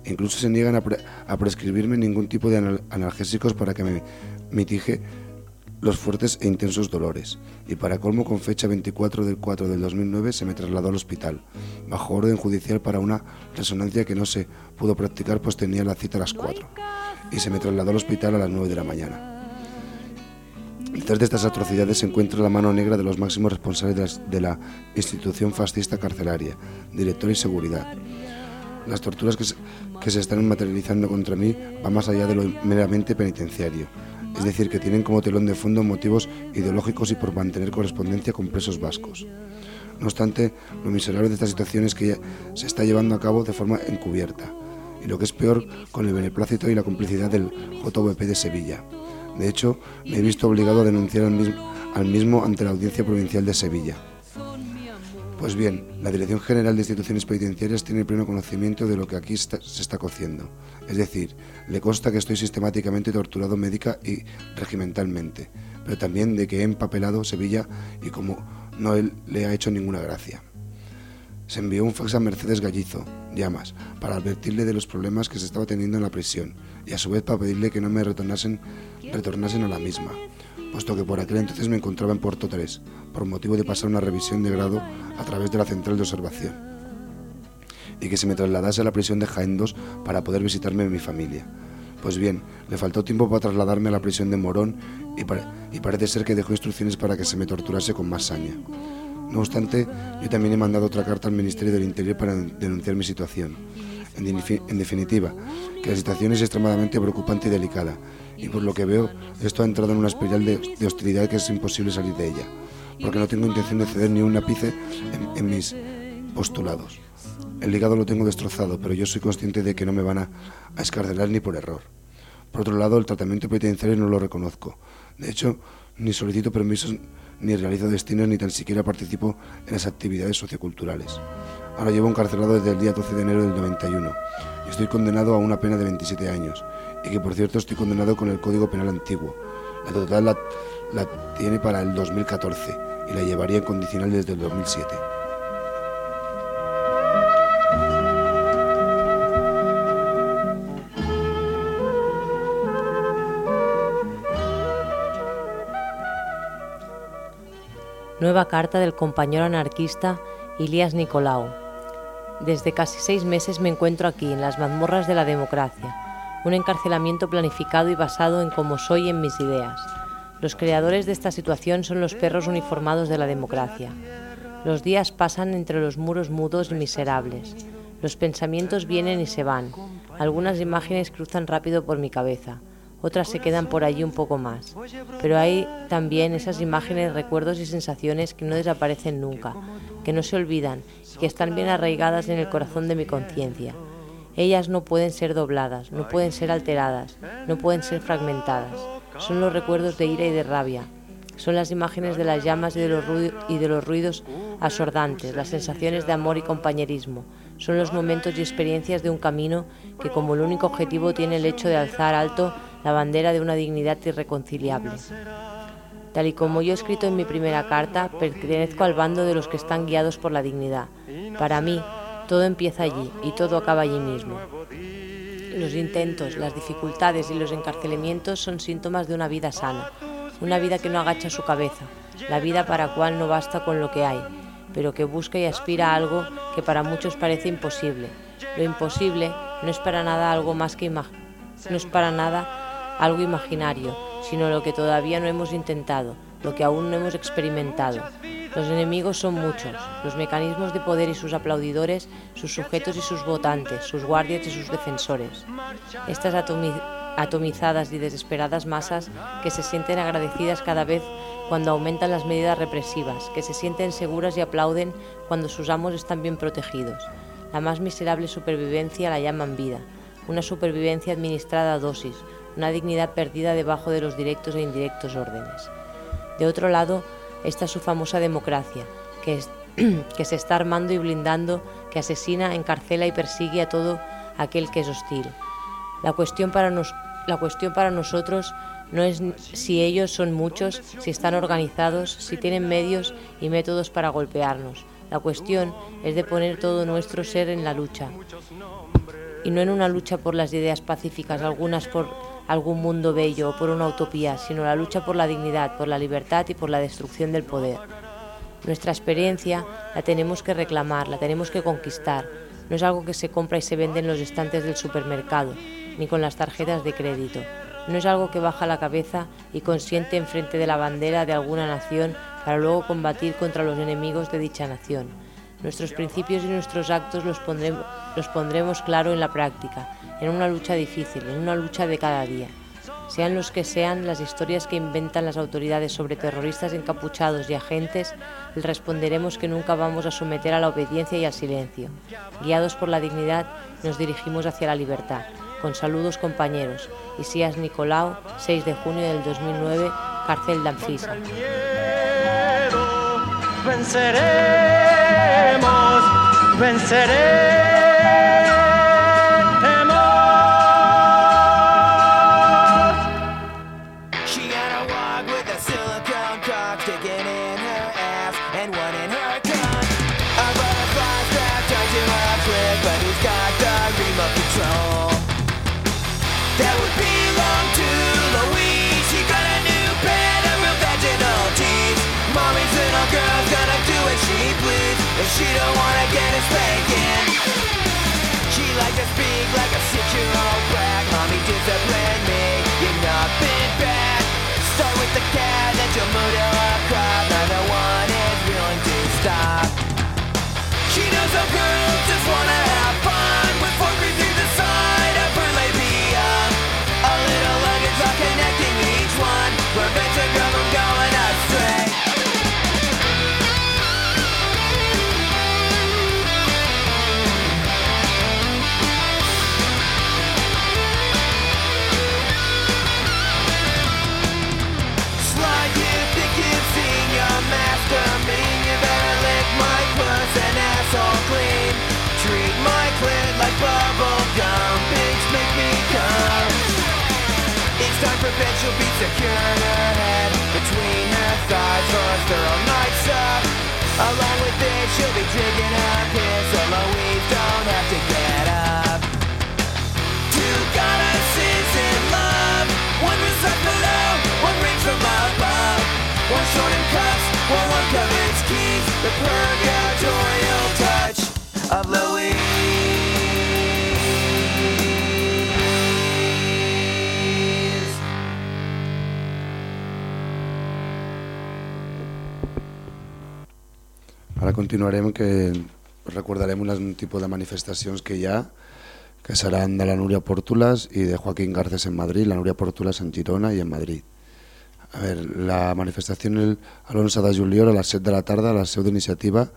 Incluso se niegan a, pre- a prescribirme ningún tipo de anal- analgésicos para que me mitigue los fuertes e intensos dolores. Y para colmo, con fecha 24 del 4 del 2009 se me trasladó al hospital, bajo orden judicial para una resonancia que no se pudo practicar pues tenía la cita a las 4. Y se me trasladó al hospital a las 9 de la mañana. Detrás de estas atrocidades se encuentra la mano negra de los máximos responsables de la institución fascista carcelaria, director y seguridad. Las torturas que se, que se están materializando contra mí van más allá de lo meramente penitenciario, es decir, que tienen como telón de fondo motivos ideológicos y por mantener correspondencia con presos vascos. No obstante, lo miserable de esta situación es que se está llevando a cabo de forma encubierta, y lo que es peor, con el beneplácito y la complicidad del JVP de Sevilla. De hecho, me he visto obligado a denunciar al mismo, ante la Audiencia Provincial de Sevilla. Pues bien, la Dirección General de Instituciones Penitenciarias tiene pleno conocimiento de lo que aquí se está cociendo. Es decir, le consta que estoy sistemáticamente torturado médica y regimentalmente, pero también de que he empapelado Sevilla y como no él le ha hecho ninguna gracia. Se envió un fax a Mercedes Gallizo, llamas, para advertirle de los problemas que se estaba teniendo en la prisión y a su vez para pedirle que no me retornasen, retornasen a la misma, puesto que por aquel entonces me encontraba en Puerto 3, por motivo de pasar una revisión de grado a través de la central de observación, y que se me trasladase a la prisión de Jaén 2 para poder visitarme mi familia. Pues bien, le faltó tiempo para trasladarme a la prisión de Morón y, y parece ser que dejó instrucciones para que se me torturase con más saña. No obstante, yo también he mandado otra carta al Ministerio del Interior para denunciar mi situación. En definitiva, que la situación es extremadamente preocupante y delicada, y por lo que veo, esto ha entrado en una espiral de, de hostilidad que es imposible salir de ella, porque no tengo intención de ceder ni un ápice en, en mis postulados. El hígado lo tengo destrozado, pero yo soy consciente de que no me van a, a escarcelar ni por error. Por otro lado, el tratamiento penitenciario no lo reconozco. De hecho, ni solicito permisos, ni realizo destinos, ni tan siquiera participo en las actividades socioculturales. Ahora llevo encarcelado desde el día 12 de enero del 91 y estoy condenado a una pena de 27 años, y que por cierto estoy condenado con el Código Penal antiguo. La total la, tiene para el 2014 y la llevaría en condicional desde el 2007. Nueva carta del compañero anarquista Ilias Nicolau. Desde casi seis meses me encuentro aquí, en las mazmorras de la democracia, un encarcelamiento planificado y basado en cómo soy y en mis ideas. Los creadores de esta situación son los perros uniformados de la democracia. Los días pasan entre los muros mudos y miserables. Los pensamientos vienen y se van. Algunas imágenes cruzan rápido por mi cabeza, otras se quedan por allí un poco más. Pero hay también esas imágenes, recuerdos y sensaciones que no desaparecen nunca, que no se olvidan y que están bien arraigadas en el corazón de mi conciencia. Ellas no pueden ser dobladas, no pueden ser alteradas, no pueden ser fragmentadas. Son los recuerdos de ira y de rabia. Son las imágenes de las llamas y de los, y de los ruidos asordantes, las sensaciones de amor y compañerismo. Son los momentos y experiencias de un camino que como el único objetivo tiene el hecho de alzar alto la bandera de una dignidad irreconciliable. Tal y como yo he escrito en mi primera carta, pertenezco al bando de los que están guiados por la dignidad. Para mí, todo empieza allí y todo acaba allí mismo. Los intentos, las dificultades y los encarcelamientos son síntomas de una vida sana, una vida que no agacha su cabeza, la vida para cual no basta con lo que hay, pero que busca y aspira a algo que para muchos parece imposible. Lo imposible no es para nada algo más que no es para nada algo imaginario, sino lo que todavía no hemos intentado, lo que aún no hemos experimentado. Los enemigos son muchos, los mecanismos de poder y sus aplaudidores, sus sujetos y sus votantes, sus guardias y sus defensores. Estas atomi- atomizadas y desesperadas masas que se sienten agradecidas cada vez cuando aumentan las medidas represivas, que se sienten seguras y aplauden cuando sus amos están bien protegidos. La más miserable supervivencia la llaman vida, una supervivencia administrada a dosis, una dignidad perdida debajo de los directos e indirectos órdenes. De otro lado, está su famosa democracia, que, [clears throat] que se está armando y blindando, que asesina, encarcela y persigue a todo aquel que es hostil. La cuestión para, nos- la cuestión para nosotros no es si ellos son muchos, si están organizados, si tienen medios y métodos para golpearnos. La cuestión es de poner todo nuestro ser en la lucha. Y no en una lucha por las ideas pacíficas, algunas por algún mundo bello o por una utopía, sino la lucha por la dignidad, por la libertad y por la destrucción del poder. Nuestra experiencia la tenemos que reclamar, la tenemos que conquistar. No es algo que se compra y se vende en los estantes del supermercado, ni con las tarjetas de crédito. No es algo que baja la cabeza y consiente enfrente de la bandera de alguna nación para luego combatir contra los enemigos de dicha nación. Nuestros principios y nuestros actos los pondremos, los pondremos claro en la práctica, en una lucha difícil, en una lucha de cada día. Sean los que sean las historias que inventan las autoridades sobre terroristas encapuchados y agentes, les responderemos que nunca vamos a someter a la obediencia y al silencio. Guiados por la dignidad, nos dirigimos hacia la libertad. Con saludos compañeros. Isías Nicolau, 6 de junio del 2009, cárcel de Anfisa. venceremos, venceremos. Each time for bed she'll be securing her head Between her thighs for a thorough night suck Along with this she'll be drinking her piss So Louise don't have to get up. Two goddesses in love. One resides below, one rings from above. One short in cuffs, while one covers keys. The purgatorial continuarem que recordarem un, tipus de manifestacions que hi ha que seran de la Núria Pòrtoles i de Joaquín Garces en Madrid, la Núria Pòrtoles en Girona i en Madrid. A ver, la manifestación el, el 11 de juliol a les 7 de la tarda a la seu d'iniciativa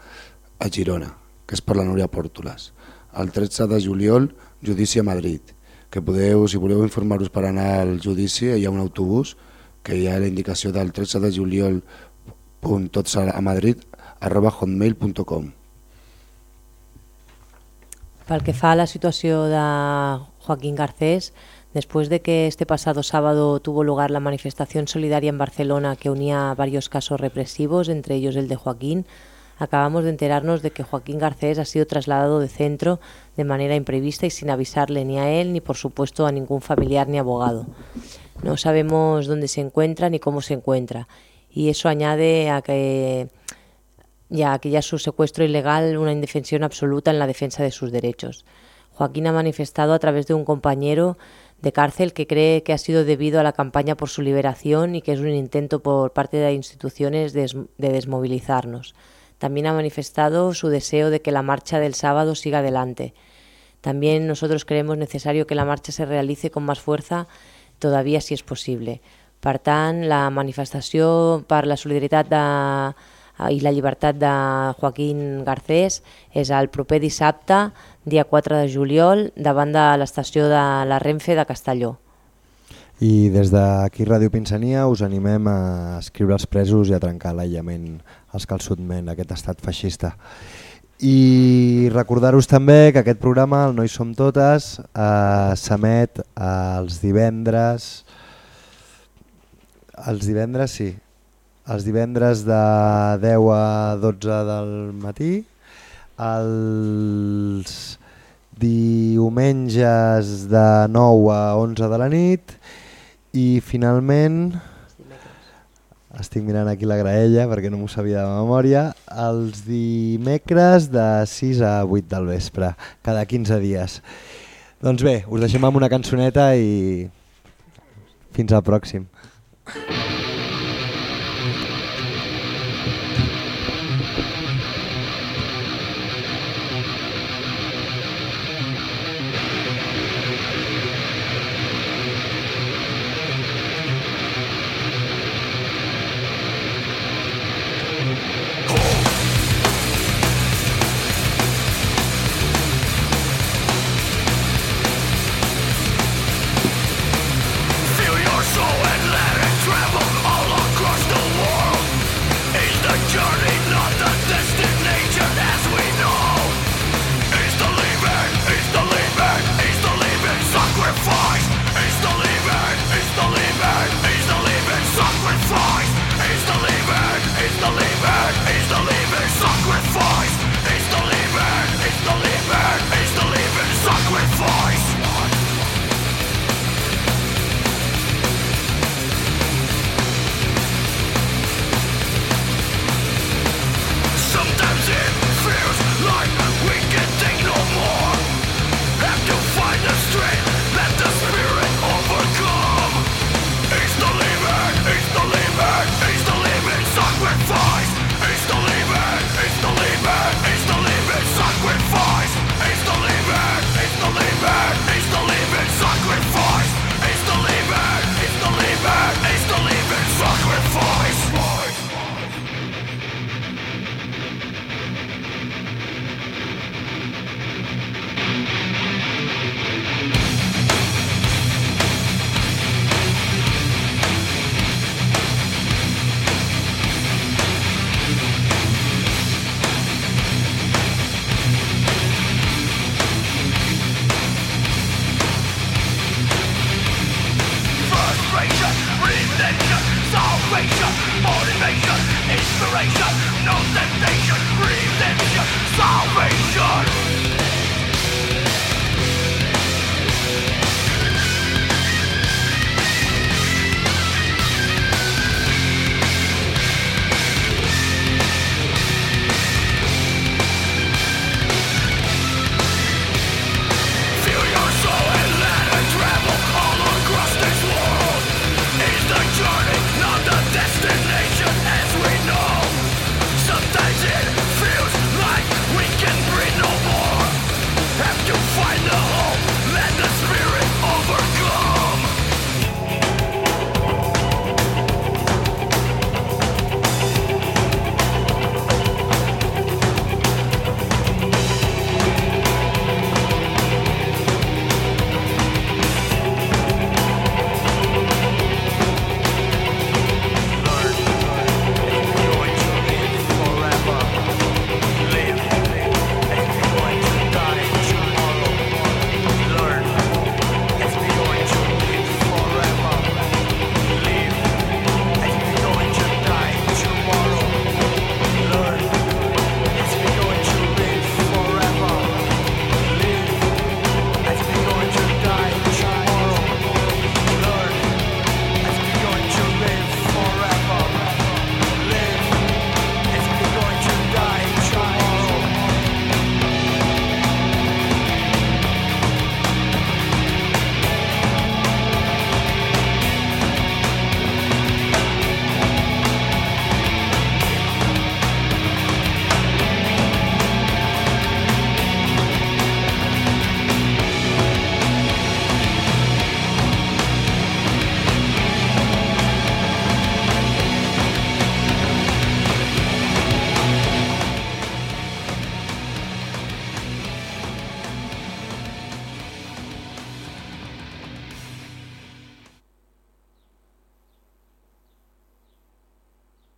a Girona, que és per la Núria Pòrtoles. El 13 de juliol, judici a Madrid, que podeu, si voleu informar-vos per anar al judici, hi ha un autobús que hi ha la indicació del 13 de juliol punt tots a Madrid hotmail.com Pel que fa la situació de Joaquín Garcés, después de que este pasado sábado tuvo lugar la manifestación solidaria en Barcelona que unía varios casos represivos, entre ellos el de Joaquín, acabamos de enterarnos de que Joaquín Garcés ha sido trasladado de centro de manera imprevista y sin avisarle ni a él ni por supuesto a ningún familiar ni abogado. No sabemos dónde se encuentra ni cómo se encuentra y eso añade a que ya que ya su secuestro ilegal una indefensión absoluta en la defensa de sus derechos. Joaquín ha manifestado a través de un compañero de cárcel que cree que ha sido debido a la campaña por su liberación y que es un intento por parte de instituciones de, de desmovilizarnos. También ha manifestado su deseo de que la marcha del sábado siga adelante. También nosotros creemos necesario que la marcha se realice con más fuerza todavía si és possible. Per tant, la manifestació per la solidaritat de, i la llibertat de Joaquín Garcés és el proper dissabte, dia 4 de juliol, davant de l'estació de la Renfe de Castelló. I des d'aquí Ràdio Pinsania us animem a escriure als presos i a trencar l'aïllament als que sotmen aquest estat feixista. I recordar-vos també que aquest programa, el No hi som totes, eh, s'emet els divendres... Els divendres, sí. Els divendres de 10 a 12 del matí. Els diumenges de 9 a 11 de la nit. I finalment estic mirant aquí la graella perquè no m'ho sabia de memòria, els dimecres de 6 a 8 del vespre, cada 15 dies. Doncs bé, us deixem amb una cançoneta i fins al pròxim.